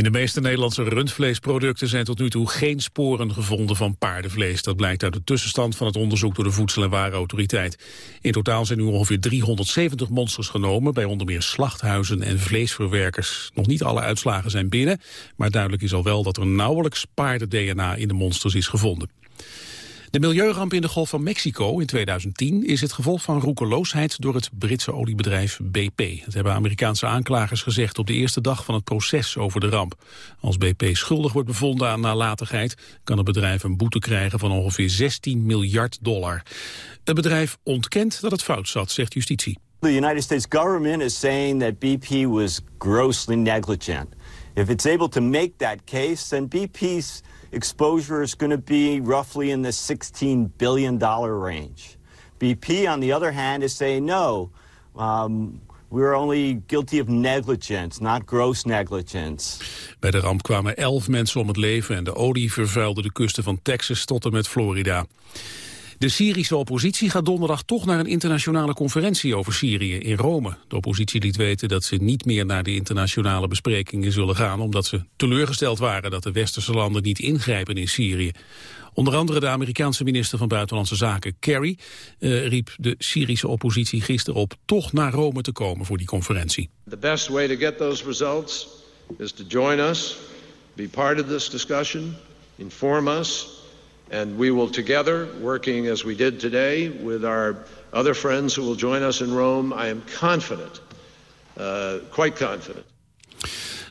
In de meeste Nederlandse rundvleesproducten zijn tot nu toe geen sporen gevonden van paardenvlees. Dat blijkt uit de tussenstand van het onderzoek door de Voedsel- en Warenautoriteit. In totaal zijn nu ongeveer 370 monsters genomen bij onder meer slachthuizen en vleesverwerkers. Nog niet alle uitslagen zijn binnen, maar duidelijk is al wel dat er nauwelijks paarden-DNA in de monsters is gevonden. De milieuramp in de Golf van Mexico in 2010 is het gevolg van roekeloosheid door het Britse oliebedrijf BP. Dat hebben Amerikaanse aanklagers gezegd op de eerste dag van het proces over de ramp. Als BP schuldig wordt bevonden aan nalatigheid, kan het bedrijf een boete krijgen van ongeveer 16 miljard dollar. Het bedrijf ontkent dat het fout zat, zegt justitie. The United States government is saying that BP was grossly negligent. If it's able to make that case, then BP's exposure is going to be roughly in the $16 billion range. BP, on the other hand, is saying no. Um, we're only guilty of negligence, not gross negligence. Bij de ramp kwamen elf mensen om het leven en de olie vervuilde de kusten van Texas tot en met Florida. De Syrische oppositie gaat donderdag toch naar een internationale conferentie over Syrië in Rome. De oppositie liet weten dat ze niet meer naar de internationale besprekingen zullen gaan... omdat ze teleurgesteld waren dat de westerse landen niet ingrijpen in Syrië. Onder andere de Amerikaanse minister van Buitenlandse Zaken, Kerry... Uh, riep de Syrische oppositie gisteren op toch naar Rome te komen voor die conferentie. The best way to get those results is to join be part of this discussion, inform us... And we will together, working as we did today with our other friends who will join us in Rome, I am confident, uh, quite confident.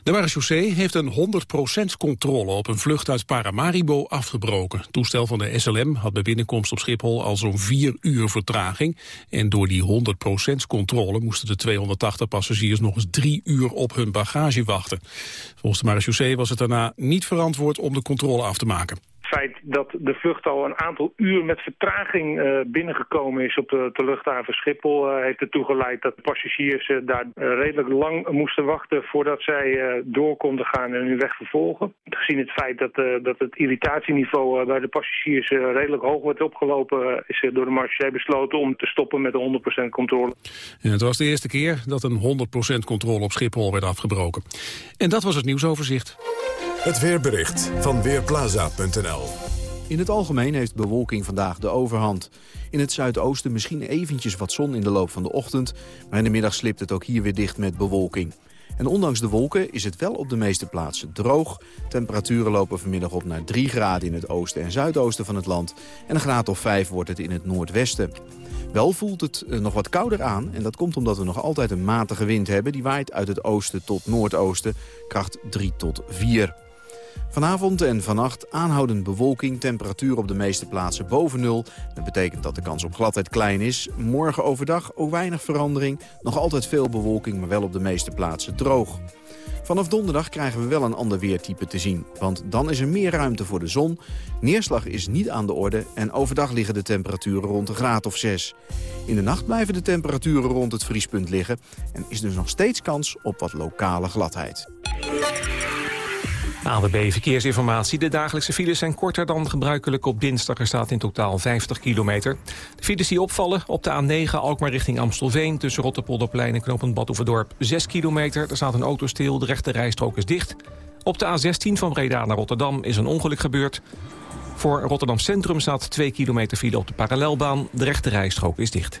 De marechaussee heeft een 100% controle op een vlucht uit Paramaribo afgebroken. Het toestel van de SLM had bij binnenkomst op Schiphol al zo'n vier uur vertraging. En door die 100% controle moesten de 280 passagiers nog eens drie uur op hun bagage wachten. Volgens de marechaussee was het daarna niet verantwoord om de controle af te maken feit dat de vlucht al een aantal uur met vertraging uh, binnengekomen is op de, de luchthaven Schiphol... Uh, heeft ertoe geleid dat passagiers uh, daar redelijk lang moesten wachten... voordat zij door konden gaan en hun weg vervolgen. Gezien het feit dat, dat het irritatieniveau bij de passagiers redelijk hoog wordt opgelopen... is door de marché besloten om te stoppen met de 100% controle. En het was de eerste keer dat een 100% controle op Schiphol werd afgebroken. En dat was het nieuwsoverzicht. Het weerbericht van Weerplaza.nl In het algemeen heeft bewolking vandaag de overhand. In het zuidoosten misschien eventjes wat zon in de loop van de ochtend... maar in de middag slipt het ook hier weer dicht met bewolking. En ondanks de wolken is het wel op de meeste plaatsen droog. Temperaturen lopen vanmiddag op naar 3 graden in het oosten en zuidoosten van het land. En een graad of 5 wordt het in het noordwesten. Wel voelt het eh, nog wat kouder aan en dat komt omdat we nog altijd een matige wind hebben. Die waait uit het oosten tot noordoosten, kracht 3 tot 4. Vanavond en vannacht aanhoudend bewolking, temperatuur op de meeste plaatsen boven nul. Dat betekent dat de kans op gladheid klein is. Morgen overdag ook weinig verandering, nog altijd veel bewolking, maar wel op de meeste plaatsen droog. Vanaf donderdag krijgen we wel een ander weertype te zien. Want dan is er meer ruimte voor de zon. Neerslag is niet aan de orde en overdag liggen de temperaturen rond een graad of 6. In de nacht blijven de temperaturen rond het vriespunt liggen... en is dus nog steeds kans op wat lokale gladheid. ANWB Verkeersinformatie. De dagelijkse files zijn korter dan gebruikelijk op dinsdag. Er staat in totaal 50 kilometer. De files die opvallen op de A9 Alkmaar richting Amstelveen... tussen Rotterpolderplein en Knopend Badhoevedorp 6 kilometer. Er staat een auto stil, de rechte rijstrook is dicht. Op de A16 van Breda naar Rotterdam is een ongeluk gebeurd. Voor Rotterdam Centrum staat 2 kilometer file op de parallelbaan. De rechte rijstrook is dicht.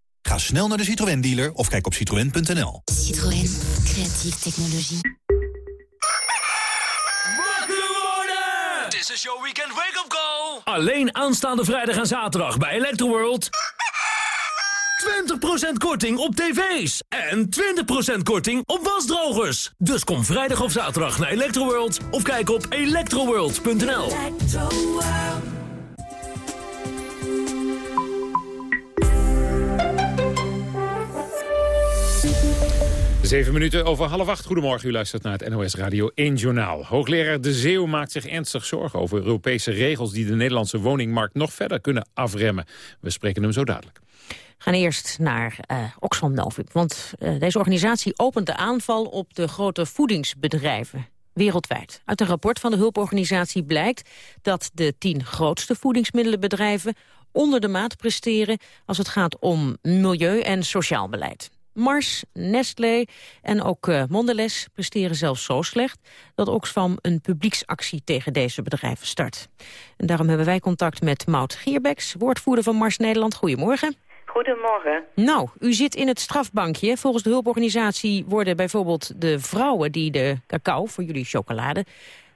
Ga snel naar de Citroën dealer of kijk op citroën.nl. Citroën, creatieve technologie. Wakker worden! Dit is jouw weekend wake-up call. Alleen aanstaande vrijdag en zaterdag bij Electroworld. 20% korting op tv's en 20% korting op wasdrogers. Dus kom vrijdag of zaterdag naar Electroworld of kijk op electroworld.nl. Zeven minuten over half acht. Goedemorgen, u luistert naar het NOS Radio 1 Journaal. Hoogleraar De Zeeuw maakt zich ernstig zorgen over Europese regels... die de Nederlandse woningmarkt nog verder kunnen afremmen. We spreken hem zo dadelijk. Gaan eerst naar uh, Oxfam Novib. Want uh, deze organisatie opent de aanval op de grote voedingsbedrijven wereldwijd. Uit een rapport van de hulporganisatie blijkt dat de tien grootste voedingsmiddelenbedrijven onder de maat presteren als het gaat om milieu- en sociaal beleid. Mars, Nestlé en ook uh, Mondelez presteren zelfs zo slecht... dat Oxfam een publieksactie tegen deze bedrijven start. En daarom hebben wij contact met Maud Gierbeks, woordvoerder van Mars Nederland. Goedemorgen. Goedemorgen. Nou, u zit in het strafbankje. Volgens de hulporganisatie worden bijvoorbeeld de vrouwen die de cacao voor jullie chocolade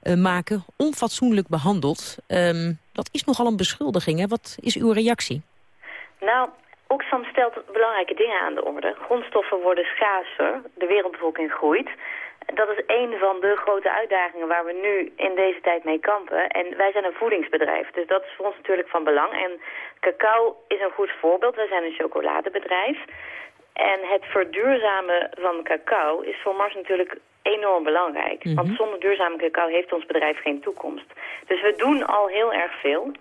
uh, maken onfatsoenlijk behandeld. Um, dat is nogal een beschuldiging. Hè? Wat is uw reactie? Nou, Oxfam stelt belangrijke dingen aan de orde. Grondstoffen worden schaarser, de wereldbevolking groeit. Dat is een van de grote uitdagingen waar we nu in deze tijd mee kampen. En wij zijn een voedingsbedrijf, dus dat is voor ons natuurlijk van belang. En cacao is een goed voorbeeld. Wij zijn een chocoladebedrijf. En het verduurzamen van cacao is voor Mars natuurlijk enorm belangrijk. Mm -hmm. Want zonder duurzame cacao heeft ons bedrijf geen toekomst. Dus we doen al heel erg veel.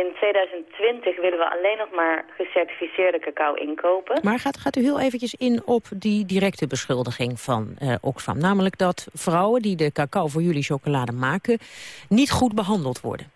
In 2020 willen we alleen nog maar gecertificeerde cacao inkopen. Maar gaat, gaat u heel eventjes in op die directe beschuldiging van uh, Oxfam. Namelijk dat vrouwen die de cacao voor jullie chocolade maken... niet goed behandeld worden.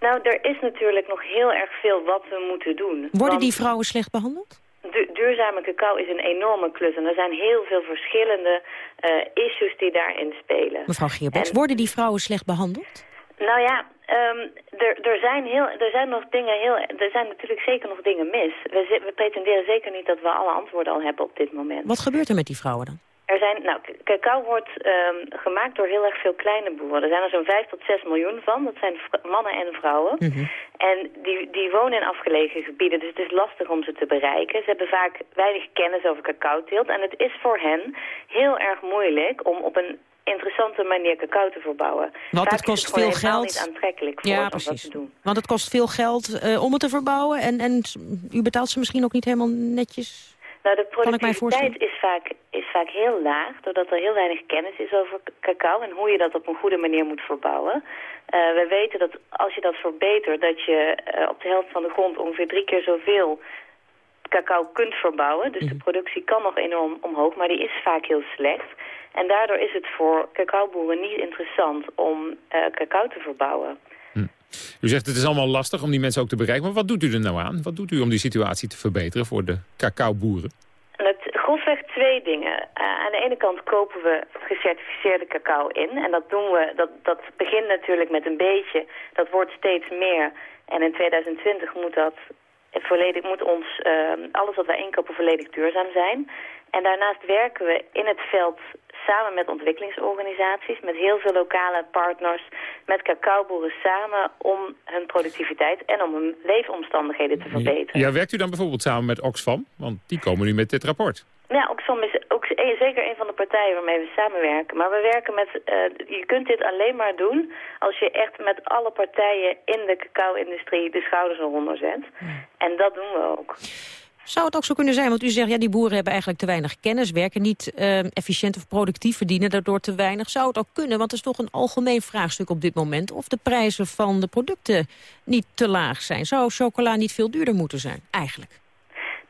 Nou, er is natuurlijk nog heel erg veel wat we moeten doen. Worden die vrouwen slecht behandeld? Du duurzame cacao is een enorme klus. En er zijn heel veel verschillende uh, issues die daarin spelen. Mevrouw en... worden die vrouwen slecht behandeld? Nou ja, um, er, er, zijn heel, er zijn nog dingen heel, er zijn natuurlijk zeker nog dingen mis. We, we pretenderen zeker niet dat we alle antwoorden al hebben op dit moment. Wat gebeurt er met die vrouwen dan? Er zijn, nou, cacao wordt um, gemaakt door heel erg veel kleine boeren. Er zijn er zo'n 5 tot 6 miljoen van. Dat zijn mannen en vrouwen. Mm -hmm. En die, die wonen in afgelegen gebieden, dus het is lastig om ze te bereiken. Ze hebben vaak weinig kennis over cacao-teelt. En het is voor hen heel erg moeilijk om op een interessante manier cacao te verbouwen. Want het kost het veel geld. niet aantrekkelijk voor ja, precies. te doen. Want het kost veel geld uh, om het te verbouwen. En, en u betaalt ze misschien ook niet helemaal netjes. Nou, de productiviteit is vaak, is vaak heel laag, doordat er heel weinig kennis is over cacao en hoe je dat op een goede manier moet verbouwen. Uh, we weten dat als je dat verbetert, dat je uh, op de helft van de grond ongeveer drie keer zoveel cacao kunt verbouwen. Dus de productie kan nog enorm omhoog, maar die is vaak heel slecht. En daardoor is het voor cacaoboeren niet interessant om uh, cacao te verbouwen. Hm. U zegt het is allemaal lastig om die mensen ook te bereiken. Maar wat doet u er nou aan? Wat doet u om die situatie te verbeteren voor de cacaoboeren? Het, grofweg twee dingen. Uh, aan de ene kant kopen we gecertificeerde cacao in. En dat doen we, dat, dat begint natuurlijk met een beetje. Dat wordt steeds meer. En in 2020 moet dat volledig, moet ons, uh, alles wat wij inkopen volledig duurzaam zijn. En daarnaast werken we in het veld samen met ontwikkelingsorganisaties, met heel veel lokale partners, met cacaoboeren samen om hun productiviteit en om hun leefomstandigheden te verbeteren. Ja, werkt u dan bijvoorbeeld samen met Oxfam? Want die komen nu met dit rapport. Ja, Oxfam is ook zeker een van de partijen waarmee we samenwerken. Maar we werken met, uh, je kunt dit alleen maar doen als je echt met alle partijen in de cacao-industrie de schouders eronder zet. En dat doen we ook. Zou het ook zo kunnen zijn, want u zegt... ja, die boeren hebben eigenlijk te weinig kennis... werken niet uh, efficiënt of productief, verdienen daardoor te weinig. Zou het ook kunnen, want het is toch een algemeen vraagstuk op dit moment... of de prijzen van de producten niet te laag zijn. Zou chocola niet veel duurder moeten zijn, eigenlijk?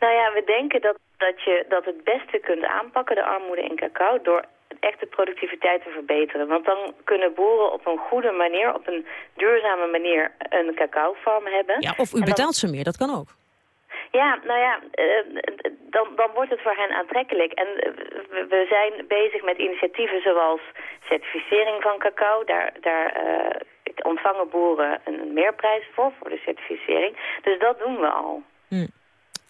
Nou ja, we denken dat, dat je dat het beste kunt aanpakken, de armoede in cacao... door echt de productiviteit te verbeteren. Want dan kunnen boeren op een goede manier, op een duurzame manier... een cacaofarm hebben. Ja, of u betaalt ze meer, dat kan ook. Ja, nou ja, uh, dan, dan wordt het voor hen aantrekkelijk. En uh, we zijn bezig met initiatieven zoals certificering van cacao. Daar, daar uh, ontvangen boeren een meerprijs voor, voor de certificering. Dus dat doen we al. Hm.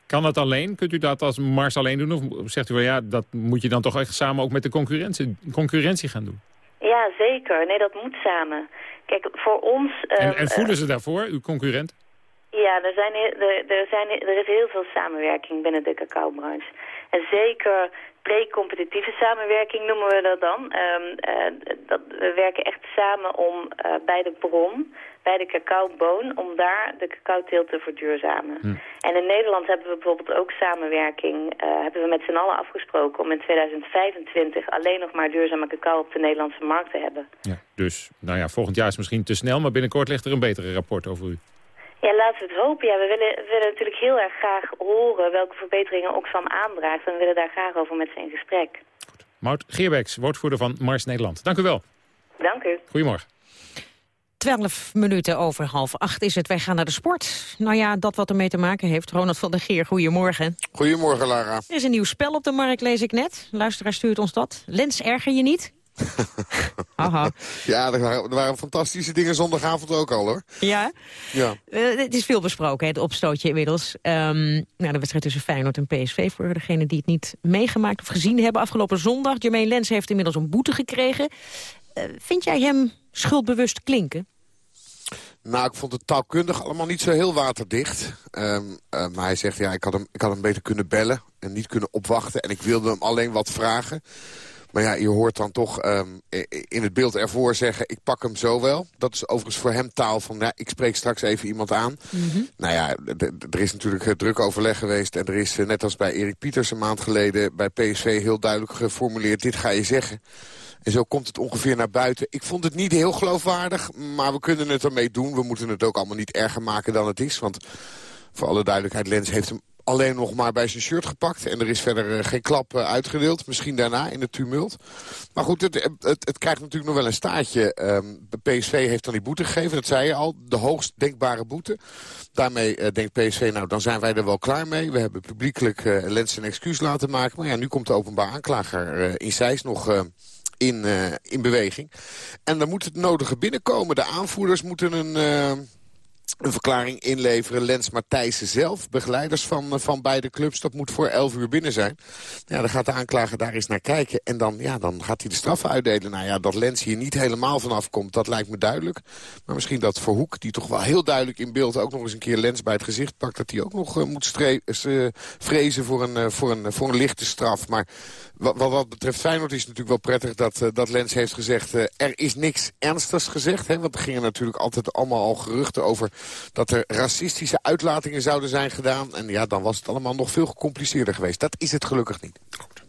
Kan dat alleen? Kunt u dat als Mars alleen doen? Of zegt u wel, ja, dat moet je dan toch echt samen ook met de concurrentie, concurrentie gaan doen? Ja, zeker. Nee, dat moet samen. Kijk, voor ons... en, en voelen ze daarvoor, uw concurrent? Ja, er, zijn, er, er, zijn, er is heel veel samenwerking binnen de cacaobranche. En zeker pre-competitieve samenwerking noemen we dat dan. Um, uh, dat, we werken echt samen om uh, bij de bron, bij de cacaoboon, om daar de cacaoteelt te verduurzamen. En in Nederland hebben we bijvoorbeeld ook samenwerking, uh, hebben we met z'n allen afgesproken om in 2025 alleen nog maar duurzame cacao op de Nederlandse markt te hebben. Ja, dus, nou ja, volgend jaar is misschien te snel, maar binnenkort ligt er een betere rapport over u. Ja, laten we het hopen. Ja, we willen, we willen natuurlijk heel erg graag horen welke verbeteringen Oxfam aandraagt. En we willen daar graag over met ze in gesprek. Goed. Maud Geerbeks, woordvoerder van Mars Nederland. Dank u wel. Dank u. Goedemorgen. Twaalf minuten over half acht is het. Wij gaan naar de sport. Nou ja, dat wat ermee te maken heeft. Ronald van der Geer, goedemorgen. Goedemorgen, Lara. Er is een nieuw spel op de markt, lees ik net. Luisteraar stuurt ons dat. Lens, erger je niet? Aha. Ja, er waren, er waren, fantastische dingen zondagavond ook al, hoor. Ja? Ja. Uh, het is veel besproken, het opstootje inmiddels. Um, nou, de wedstrijd tussen Feyenoord en PSV... voor degenen die het niet meegemaakt of gezien hebben. Afgelopen zondag, Jermaine Lens heeft inmiddels een boete gekregen. Uh, vind jij hem schuldbewust klinken? Nou, ik vond het taalkundig allemaal niet zo heel waterdicht. Um, uh, maar hij zegt, ja, ik had, hem, ik had hem beter kunnen bellen en niet kunnen opwachten. En ik wilde hem alleen wat vragen. Maar ja, je hoort dan toch um, in het beeld ervoor zeggen... ik pak hem zo wel. Dat is overigens voor hem taal van... Ja, ik spreek straks even iemand aan. Mm -hmm. Nou ja, er is natuurlijk druk overleg geweest. En er is, net als bij Erik Pieters een maand geleden... bij PSV heel duidelijk geformuleerd... dit ga je zeggen. En zo komt het ongeveer naar buiten. Ik vond het niet heel geloofwaardig, maar we kunnen het ermee doen. We moeten het ook allemaal niet erger maken dan het is. Want voor alle duidelijkheid, Lens heeft hem alleen nog maar bij zijn shirt gepakt. En er is verder uh, geen klap uh, uitgedeeld. Misschien daarna in het tumult. Maar goed, het, het, het krijgt natuurlijk nog wel een staartje. Um, PSV heeft dan die boete gegeven. Dat zei je al. De hoogst denkbare boete. Daarmee uh, denkt PSV, nou dan zijn wij er wel klaar mee. We hebben publiekelijk Lens een excuus laten maken. Maar ja, nu komt de openbaar aanklager in Zeist nog in, uh, in beweging. En dan moet het nodige binnenkomen. De aanvoerders moeten een, uh, een verklaring inleveren. Lens Matthijssen zelf, begeleiders van, eh, van beide clubs. Dat moet voor 11 uur binnen zijn. Ja, dan gaat de aanklager daar eens naar kijken. En dan, ja, dan gaat hij de straffen uitdelen. Nou ja, dat Lens hier niet helemaal vanaf komt, dat lijkt me duidelijk. Maar misschien dat Verhoek, die toch wel heel duidelijk in beeld... ook nog eens een keer Lens bij het gezicht pakt... dat hij ook nog uh, moet uh, vrezen voor een, voor, een, voor een lichte straf. Maar wat, wat betreft Feyenoord is het natuurlijk wel prettig dat, dat Lens heeft gezegd... er is niks ernstigs gezegd. Hè, want er gingen natuurlijk altijd allemaal al geruchten over dat er racistische uitlatingen zouden zijn gedaan. En ja, dan was het allemaal nog veel gecompliceerder geweest. Dat is het gelukkig niet.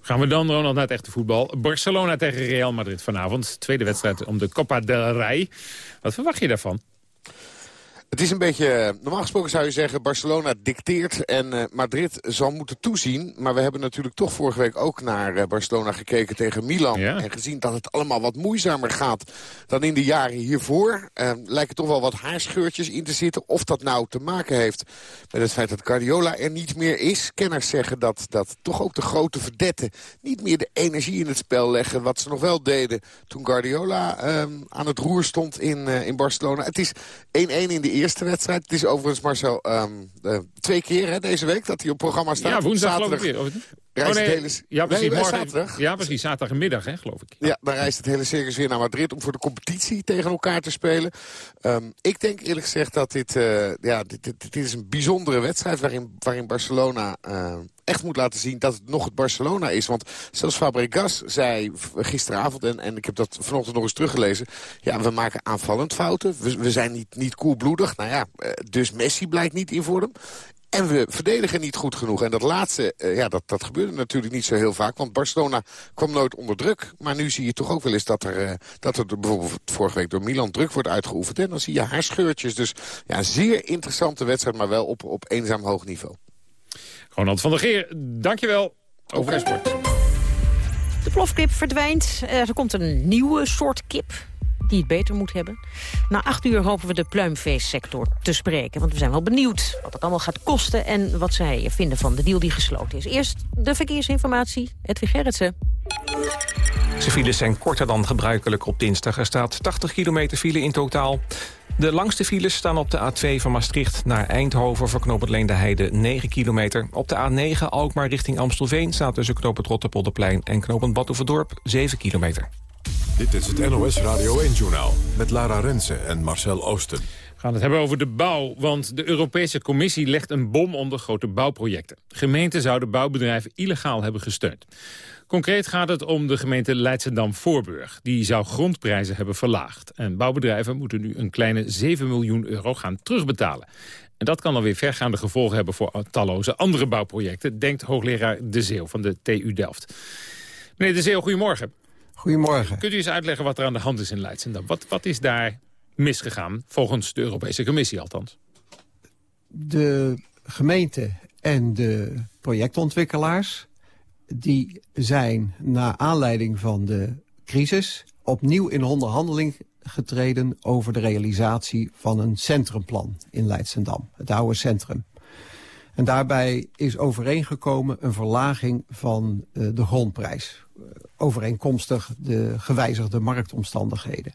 Gaan we dan, Ronald, naar het echte voetbal. Barcelona tegen Real Madrid vanavond. Tweede wedstrijd om de Copa del Rey. Wat verwacht je daarvan? Het is een beetje, normaal gesproken zou je zeggen, Barcelona dicteert en uh, Madrid zal moeten toezien. Maar we hebben natuurlijk toch vorige week ook naar uh, Barcelona gekeken tegen Milan. Ja. En gezien dat het allemaal wat moeizamer gaat dan in de jaren hiervoor. Uh, lijken toch wel wat haarscheurtjes in te zitten. Of dat nou te maken heeft met het feit dat Guardiola er niet meer is. Kenners zeggen dat, dat toch ook de grote verdetten niet meer de energie in het spel leggen. Wat ze nog wel deden toen Guardiola aan het roer stond in, in Barcelona. Het is 1-1 in de eerste wedstrijd. Het is overigens Marcel um, uh, twee keer hè, deze week dat hij op programma staat. Ja, woensdag zaterdag, geloof ik weer. Oh, nee. Ja, precies. Nee, morgen, zaterdag. Ja, precies. Zaterdagmiddag, hè, geloof ik. Ja. ja. dan reist het hele circus weer naar Madrid om voor de competitie tegen elkaar te spelen. Um, ik denk eerlijk gezegd dat dit, uh, ja, dit, dit, dit, is een bijzondere wedstrijd waarin, waarin Barcelona uh, echt moet laten zien dat het nog het Barcelona is. Want zelfs Fabregas zei gisteravond, en, en ik heb dat vanochtend nog eens teruggelezen... ja, we maken aanvallend fouten. We, zijn niet, niet koelbloedig. Nou ja, uh, dus Messi blijkt niet in vorm. En we verdedigen niet goed genoeg. En dat laatste, uh, ja, dat, dat gebeurde natuurlijk niet zo heel vaak. Want Barcelona kwam nooit onder druk. Maar nu zie je toch ook wel eens dat er, uh, dat er bijvoorbeeld vorige week door Milan druk wordt uitgeoefend. En dan zie je haarscheurtjes. Dus ja, zeer interessante wedstrijd, maar wel op, op eenzaam hoog niveau. Ronald van der Geer, dankjewel. Over de sport. De plofkip verdwijnt. Er komt een nieuwe soort kip die het beter moet hebben. Na acht uur hopen we de pluimveesector te spreken. Want we zijn wel benieuwd wat het allemaal gaat kosten... en wat zij vinden van de deal die gesloten is. Eerst de verkeersinformatie. Edwin Gerritsen. De files zijn korter dan gebruikelijk op dinsdag. Er staat 80 kilometer file in totaal. De langste files staan op de A2 van Maastricht naar Eindhoven... voor knooppunt Leende Heide 9 kilometer. Op de A9 Alkmaar richting Amstelveen... staat tussen knooppunt Rotterpolderplein en knooppunt Badhoevedorp 7 kilometer. Dit is het NOS Radio 1-journaal met Lara Rensen en Marcel Oosten. We gaan het hebben over de bouw, want de Europese Commissie legt een bom onder grote bouwprojecten. Gemeenten zouden bouwbedrijven illegaal hebben gesteund. Concreet gaat het om de gemeente Leidschendam-Voorburg. Die zou grondprijzen hebben verlaagd. En bouwbedrijven moeten nu een kleine 7 miljoen euro gaan terugbetalen. En dat kan dan weer vergaande gevolgen hebben voor talloze andere bouwprojecten... denkt hoogleraar De Zeeuw van de TU Delft. Meneer De Zeeuw, goedemorgen. Goedemorgen. Kunt u eens uitleggen wat er aan de hand is in Leidschendam? Wat, wat is daar misgegaan, volgens de Europese Commissie althans? De gemeente en de projectontwikkelaars... die zijn naar aanleiding van de crisis... opnieuw in onderhandeling getreden over de realisatie van een centrumplan in Leidschendam. Het oude centrum. En daarbij is overeengekomen een verlaging van uh, de grondprijs. Uh, overeenkomstig de gewijzigde marktomstandigheden.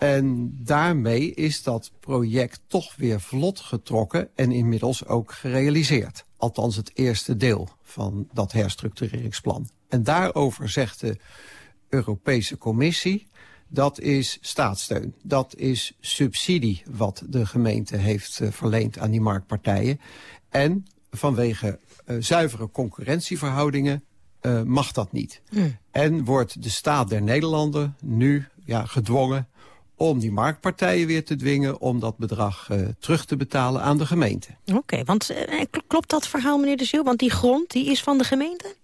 En daarmee is dat project toch weer vlot getrokken en inmiddels ook gerealiseerd. Althans het eerste deel van dat herstructureringsplan. En daarover zegt de Europese Commissie... dat is staatssteun. Dat is subsidie wat de gemeente heeft uh, verleend aan die marktpartijen. En vanwege uh, zuivere concurrentieverhoudingen uh, mag dat niet. Mm. En wordt de staat der Nederlanden nu ja, gedwongen om die marktpartijen weer te dwingen... om dat bedrag uh, terug te betalen aan de gemeente. Oké, okay, want uh, klopt dat verhaal, meneer De Ziel? Want die grond die is van de gemeente?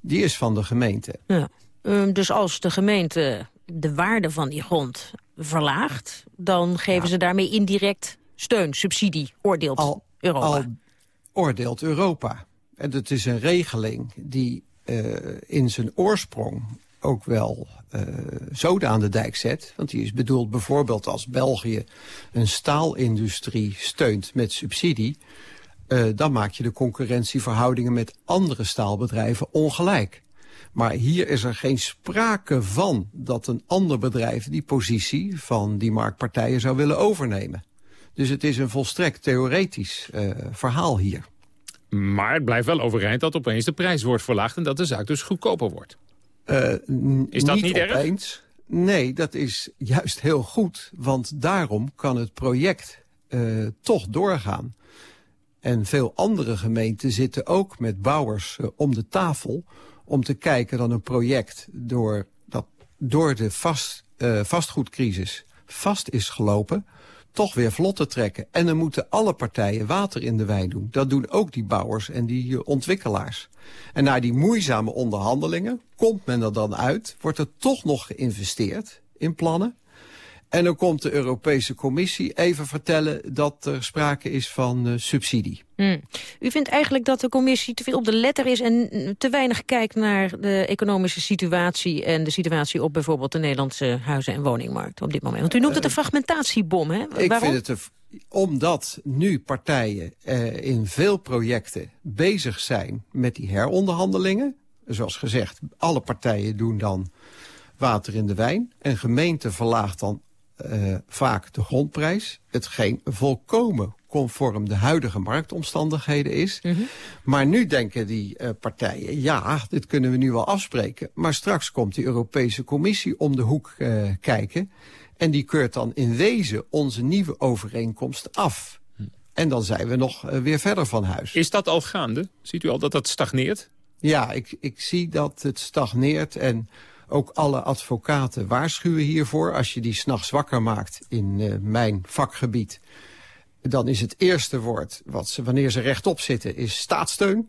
Die is van de gemeente. Ja. Um, dus als de gemeente de waarde van die grond verlaagt... dan geven ja. ze daarmee indirect steun, subsidie, oordeelt al, Europa. Al oordeelt Europa. En het is een regeling die uh, in zijn oorsprong ook wel uh, zoden aan de dijk zet. Want die is bedoeld bijvoorbeeld als België een staalindustrie steunt met subsidie... Uh, dan maak je de concurrentieverhoudingen met andere staalbedrijven ongelijk. Maar hier is er geen sprake van dat een ander bedrijf die positie van die marktpartijen zou willen overnemen. Dus het is een volstrekt theoretisch uh, verhaal hier. Maar het blijft wel overeind dat opeens de prijs wordt verlaagd... en dat de zaak dus goedkoper wordt. Uh, is dat niet, niet opeens. erg? Nee, dat is juist heel goed. Want daarom kan het project uh, toch doorgaan. En veel andere gemeenten zitten ook met bouwers uh, om de tafel... om te kijken dat een project door, dat door de vast, vastgoedcrisis vast is gelopen toch weer vlot te trekken. En dan moeten alle partijen water in de wijn doen. Dat doen ook die bouwers en die uh, ontwikkelaars. En na die moeizame onderhandelingen komt men er dan uit... wordt er toch nog geïnvesteerd in plannen... En dan komt de Europese Commissie even vertellen dat er sprake is van uh, subsidie. Hmm. U vindt eigenlijk dat de commissie te veel op de letter is... en te weinig kijkt naar de economische situatie... en de situatie op bijvoorbeeld de Nederlandse huizen- en woningmarkt op dit moment. Want u noemt het een fragmentatiebom, hè? Ik Waarom? vind het een, omdat nu partijen uh, in veel projecten bezig zijn met die heronderhandelingen. Zoals gezegd, alle partijen doen dan water in de wijn. Een gemeente verlaagt dan uh, vaak de grondprijs. Hetgeen volkomen conform de huidige marktomstandigheden is. Mm -hmm. Maar nu denken die uh, partijen, ja, dit kunnen we nu wel afspreken. Maar straks komt de Europese Commissie om de hoek uh, kijken. En die keurt dan in wezen onze nieuwe overeenkomst af. En dan zijn we nog weer verder van huis. Is dat al gaande? Ziet u al dat dat stagneert? Ja, ik, ik zie dat het stagneert en ook alle advocaten waarschuwen hiervoor. Als je die s'nachts wakker maakt in uh, mijn vakgebied... dan is het eerste woord, wat ze, wanneer ze rechtop zitten, is staatssteun.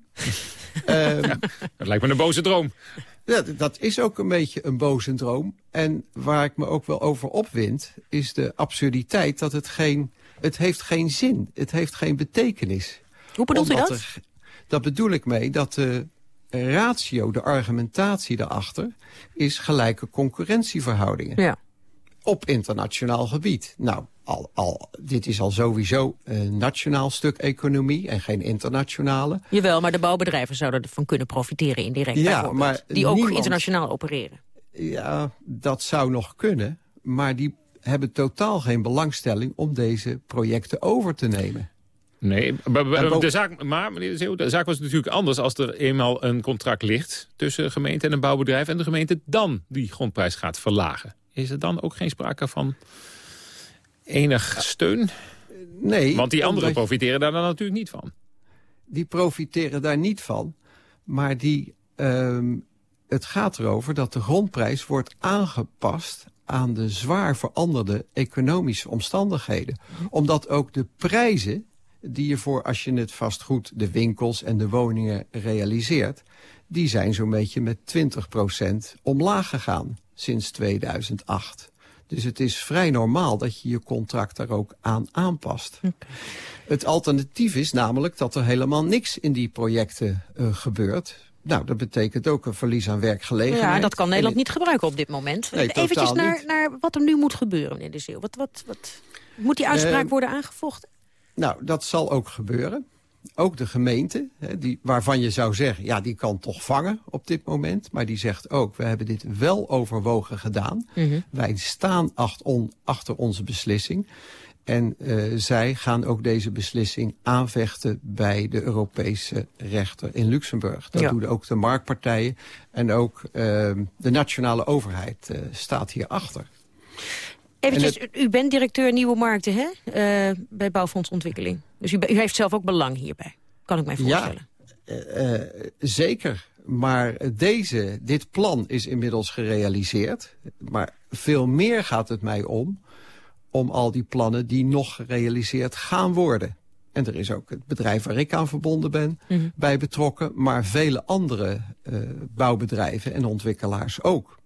um, ja, dat lijkt me een boze droom. Ja, dat is ook een beetje een boze droom. En waar ik me ook wel over opwind, is de absurditeit dat het geen... Het heeft geen zin, het heeft geen betekenis. Hoe bedoelt u dat? Er, dat bedoel ik mee dat de ratio, de argumentatie daarachter... is gelijke concurrentieverhoudingen. Ja. Op internationaal gebied. Nou, al, al, dit is al sowieso een nationaal stuk economie en geen internationale. Jawel, maar de bouwbedrijven zouden ervan kunnen profiteren indirect ja, maar Die ook niemand, internationaal opereren. Ja, dat zou nog kunnen. Maar die hebben totaal geen belangstelling om deze projecten over te nemen. Nee, maar, de zaak, maar meneer de Zeeuw, de zaak was natuurlijk anders als er eenmaal een contract ligt tussen gemeente en een bouwbedrijf en de gemeente dan die grondprijs gaat verlagen. Is er dan ook geen sprake van enig steun? Nee. Want die anderen profiteren daar dan natuurlijk niet van. Die profiteren daar niet van, maar die, um, het gaat erover dat de grondprijs wordt aangepast aan de zwaar veranderde economische omstandigheden. Omdat ook de prijzen die je voor als je het vastgoed, de winkels en de woningen realiseert... die zijn zo'n beetje met 20% omlaag gegaan sinds 2008. Dus het is vrij normaal dat je je contract daar ook aan aanpast. Okay. Het alternatief is namelijk dat er helemaal niks in die projecten uh, gebeurt. Nou, dat betekent ook een verlies aan werkgelegenheid. Ja, dat kan Nederland niet gebruiken op dit moment. Nee, Eventjes naar, naar wat er nu moet gebeuren, meneer De Zeeuw. Wat, wat, wat, moet die uitspraak uh, worden aangevochten? Nou, dat zal ook gebeuren. Ook de gemeente, hè, die, waarvan je zou zeggen... ja, die kan toch vangen op dit moment. Maar die zegt ook, we hebben dit wel overwogen gedaan. Mm -hmm. Wij staan achter, on, achter onze beslissing. En uh, zij gaan ook deze beslissing aanvechten bij de Europese rechter in Luxemburg. Dat ja. doen ook de marktpartijen. En ook uh, de nationale overheid uh, staat hierachter. Eventjes, het... u bent directeur Nieuwe Markten hè? Uh, bij Bouwfonds Ontwikkeling. Dus u, u, heeft zelf ook belang hierbij, kan ik mij voorstellen. Ja, uh, zeker. Maar deze, dit plan is inmiddels gerealiseerd. Maar veel meer gaat het mij om... om al die plannen die nog gerealiseerd gaan worden. En er is ook het bedrijf waar ik aan verbonden ben mm -hmm. bij betrokken... maar vele andere uh, bouwbedrijven en ontwikkelaars ook.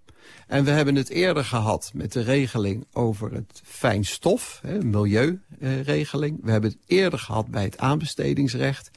En we hebben het eerder gehad met de regeling over het fijn stof, hè, milieuregeling. We hebben het eerder gehad bij het aanbestedingsrecht.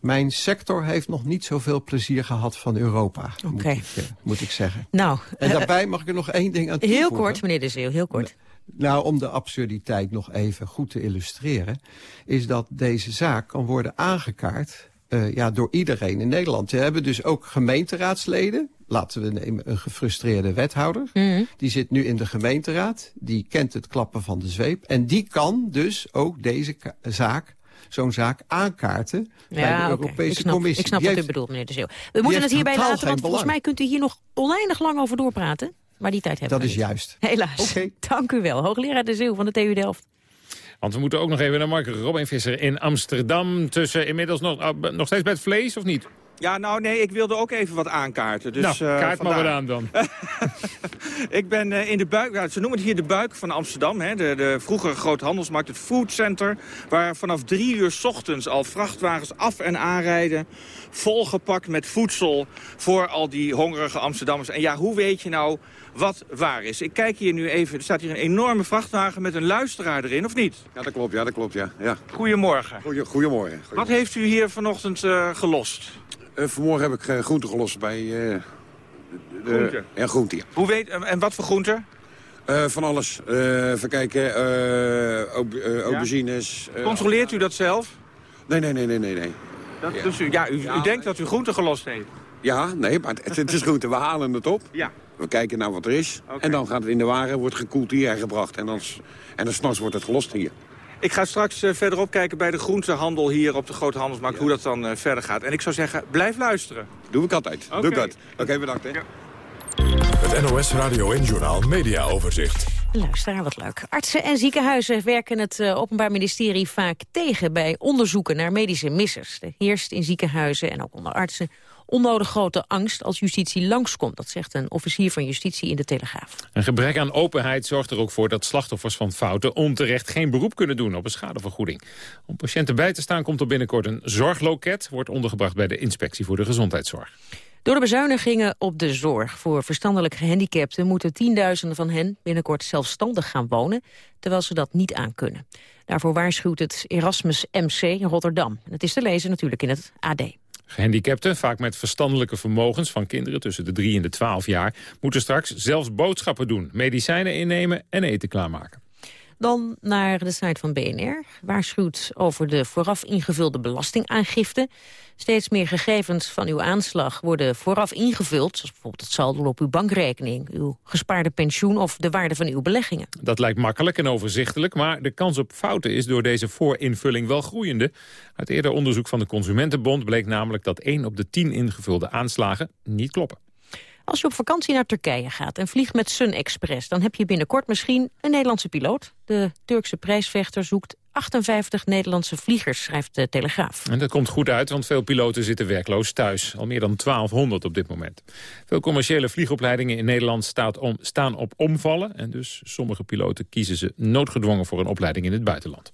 Mijn sector heeft nog niet zoveel plezier gehad van Europa, okay. moet, ik, moet, ik, zeggen. Nou, en daarbij mag ik er nog één ding aan toevoegen. Heel kort, meneer De Zeeuw, heel kort. Nou, om de absurditeit nog even goed te illustreren... is dat deze zaak kan worden aangekaart uh, ja, door iedereen in Nederland. We hebben dus ook gemeenteraadsleden. Laten we nemen een gefrustreerde wethouder. Mm -hmm. Die zit nu in de gemeenteraad. Die kent het klappen van de zweep. En die kan dus ook deze zaak zo'n zaak aankaarten ja, bij de Europese okay. ik snap, Commissie. Ik snap wat u bedoelt, meneer De Zeeuw. We moeten het hierbij laten, want volgens mij kunt u hier nog oneindig lang over doorpraten. Maar die tijd hebben dat we Dat is juist. Helaas. Okay. Dank u wel. Hoogleraar De Zeeuw van de TU Delft. Want we moeten ook nog even naar Mark Robin Visser in Amsterdam. Tussen inmiddels nog, uh, nog steeds bij het vlees, of niet? Ja, nou nee, ik wilde ook even wat aankaarten. Dus, nou, kaart uh, maar wat aan dan. ik ben uh, in de buik, nou, ze noemen het hier de buik van Amsterdam. Hè, de, de vroegere groothandelsmarkt, het Food Center. Waar vanaf drie uur 's ochtends al vrachtwagens af en aanrijden. Volgepakt met voedsel voor al die hongerige Amsterdammers. En ja, hoe weet je nou wat waar is. Ik kijk hier nu even, er staat hier een enorme vrachtwagen met een luisteraar erin, of niet? Ja, dat klopt, ja, dat klopt, ja. ja. Goedemorgen. Goeie, goedemorgen. Wat heeft u hier vanochtend uh, gelost? Uh, vanmorgen heb ik uh, groente gelost bij... Uh, de, groente? Ja, groente, ja. Hoe weet, en wat voor groente? van alles. even kijken, aubergines. Ja? Controleert u dat zelf? Nee, nee, nee, nee, nee. nee. Dat, ja. Dus u, ja, u, u denkt dat u groente gelost heeft? Ja, nee, maar het, het is groente. We halen het op. Ja. We kijken naar wat er is. Okay. En dan gaat het in de wagen, wordt gekoeld hierheen gebracht. En dan, en dan s'nachts wordt het gelost hier. Ik ga straks uh, verderop kijken bij de groentehandel hier op de Grote Handelsmarkt... Ja. hoe dat dan uh, verder gaat. En ik zou zeggen, blijf luisteren. Doe ik altijd. Okay. Doe ik dat. Oké, okay, bedankt. Hè. Ja. Het NOS Radio en Journaal Media Overzicht. Luisteraar, wat leuk. Artsen en ziekenhuizen werken het uh, Openbaar Ministerie vaak tegen... bij onderzoeken naar medische missers. Er heerst in ziekenhuizen en ook onder artsen onnodig grote angst als justitie langskomt. Dat zegt een officier van justitie in de Telegraaf. Een gebrek aan openheid zorgt er ook voor dat slachtoffers van fouten onterecht geen beroep kunnen doen op een schadevergoeding. Om patiënten bij te staan komt er binnenkort een zorgloket, wordt ondergebracht bij de Inspectie voor de Gezondheidszorg. Door de bezuinigingen op de zorg voor verstandelijk gehandicapten... moeten tienduizenden van hen binnenkort zelfstandig gaan wonen... terwijl ze dat niet aankunnen. Daarvoor waarschuwt het Erasmus MC in Rotterdam. Het is te lezen natuurlijk in het AD. Gehandicapten, vaak met verstandelijke vermogens van kinderen tussen de 3 en de 12 jaar, moeten straks zelfs boodschappen doen, medicijnen innemen en eten klaarmaken. Dan naar de site van BNR. Waarschuwt over de vooraf ingevulde belastingaangifte. Steeds meer gegevens van uw aanslag worden vooraf ingevuld... zoals bijvoorbeeld het saldo op uw bankrekening... uw gespaarde pensioen of de waarde van uw beleggingen. Dat lijkt makkelijk en overzichtelijk... maar de kans op fouten is door deze voorinvulling wel groeiende. Uit eerder onderzoek van de Consumentenbond bleek namelijk... dat 1 op de 10 ingevulde aanslagen niet kloppen. Als je op vakantie naar Turkije gaat en vliegt met Sun Express... dan heb je binnenkort misschien een Nederlandse piloot. De Turkse prijsvechter zoekt 58 Nederlandse vliegers, schrijft de Telegraaf. En dat komt goed uit, want veel piloten zitten werkloos thuis. Al meer dan 1200 op dit moment. Veel commerciële vliegopleidingen in Nederland staat om, staan op omvallen. En dus sommige piloten kiezen ze noodgedwongen voor een opleiding in het buitenland.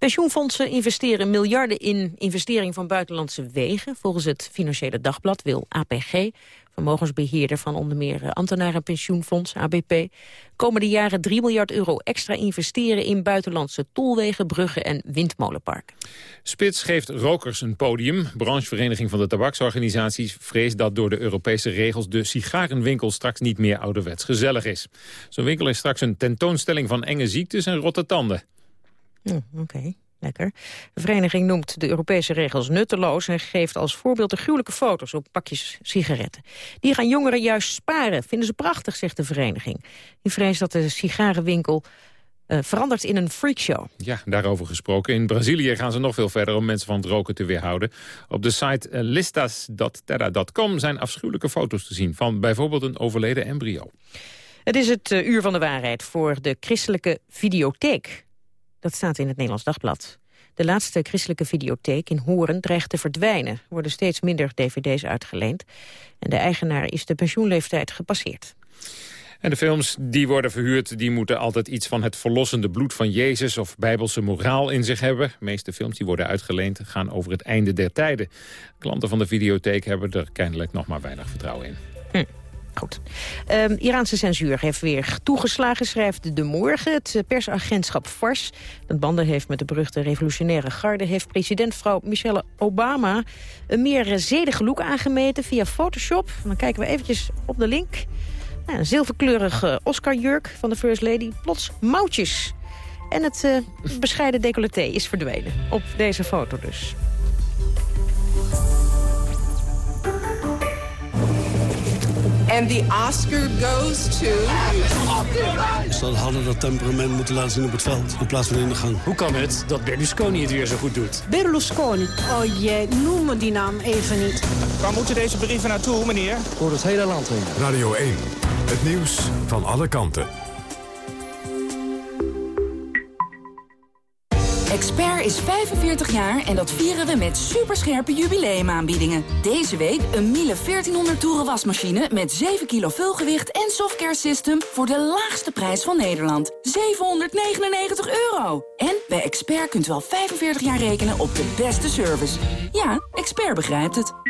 Pensioenfondsen investeren miljarden in investering van buitenlandse wegen. Volgens het Financiële Dagblad wil APG, vermogensbeheerder van onder meer ambtenarenpensioenfonds, ABP, komende jaren 3 miljard euro extra investeren in buitenlandse tolwegen, bruggen en windmolenparken. Spits geeft rokers een podium. Branchevereniging van de tabaksorganisaties vreest dat door de Europese regels de sigarenwinkel straks niet meer ouderwets gezellig is. Zo'n winkel is straks een tentoonstelling van enge ziektes en rotte tanden. Hm, Oké. Lekker. De vereniging noemt de Europese regels nutteloos... en geeft als voorbeeld de gruwelijke foto's op pakjes sigaretten. Die gaan jongeren juist sparen. Vinden ze prachtig, zegt de vereniging. Die vreest dat de sigarenwinkel uh, verandert in een freakshow. Ja, daarover gesproken. In Brazilië gaan ze nog veel verder om mensen van het roken te weerhouden. Op de site uh, listas.terra.com zijn afschuwelijke foto's te zien... van bijvoorbeeld een overleden embryo. Het is het uh, uur van de waarheid voor de christelijke videotheek. Dat staat in het Nederlands Dagblad. De laatste christelijke videotheek in Horen dreigt te verdwijnen. Er worden steeds minder dvd's uitgeleend. En de eigenaar is de pensioenleeftijd gepasseerd. En de films die worden verhuurd, die moeten altijd iets van het verlossende bloed van Jezus of bijbelse moraal in zich hebben. De meeste films die worden uitgeleend gaan over het einde der tijden. Klanten van de videotheek hebben er kennelijk nog maar weinig vertrouwen in. Goed. Um, Iraanse censuur heeft weer toegeslagen, schrijft De Morgen. Het persagentschap Fars, dat banden heeft met de beruchte revolutionaire garde... heeft presidentvrouw Michelle Obama een meer zedige look aangemeten via Photoshop. Dan kijken we eventjes op de link. Nou, een zilverkleurige Oscar-jurk van de First Lady. Plots mouwtjes. En het uh, bescheiden decolleté is verdwenen. Op deze foto dus. And the Oscar goes to... Ze hadden dat temperament moeten laten zien op het veld, in plaats van in de gang. Hoe kan het dat Berlusconi het weer zo goed doet? Berlusconi. Oh jee, noem me die naam even niet. Waar moeten deze brieven naartoe, meneer? Voor het hele land heen. Radio 1, het nieuws van alle kanten. Expert is 45 jaar en dat vieren we met superscherpe jubileumaanbiedingen. Deze week een Miele 1400 toeren wasmachine met 7 kilo vulgewicht en softcare system voor de laagste prijs van Nederland. 799 euro. En bij Expert kunt u al 45 jaar rekenen op de beste service. Ja, Expert begrijpt het.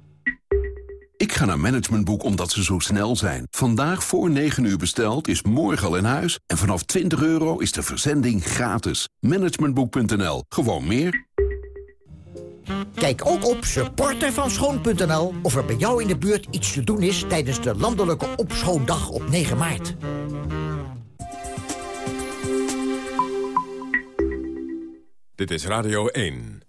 Ik ga naar Managementboek omdat ze zo snel zijn. Vandaag voor 9 uur besteld is morgen al in huis. En vanaf 20 euro is de verzending gratis. Managementboek.nl. Gewoon meer. Kijk ook op supportervanschoon.nl of er bij jou in de buurt iets te doen is... tijdens de landelijke opschoondag op 9 maart. Dit is Radio 1.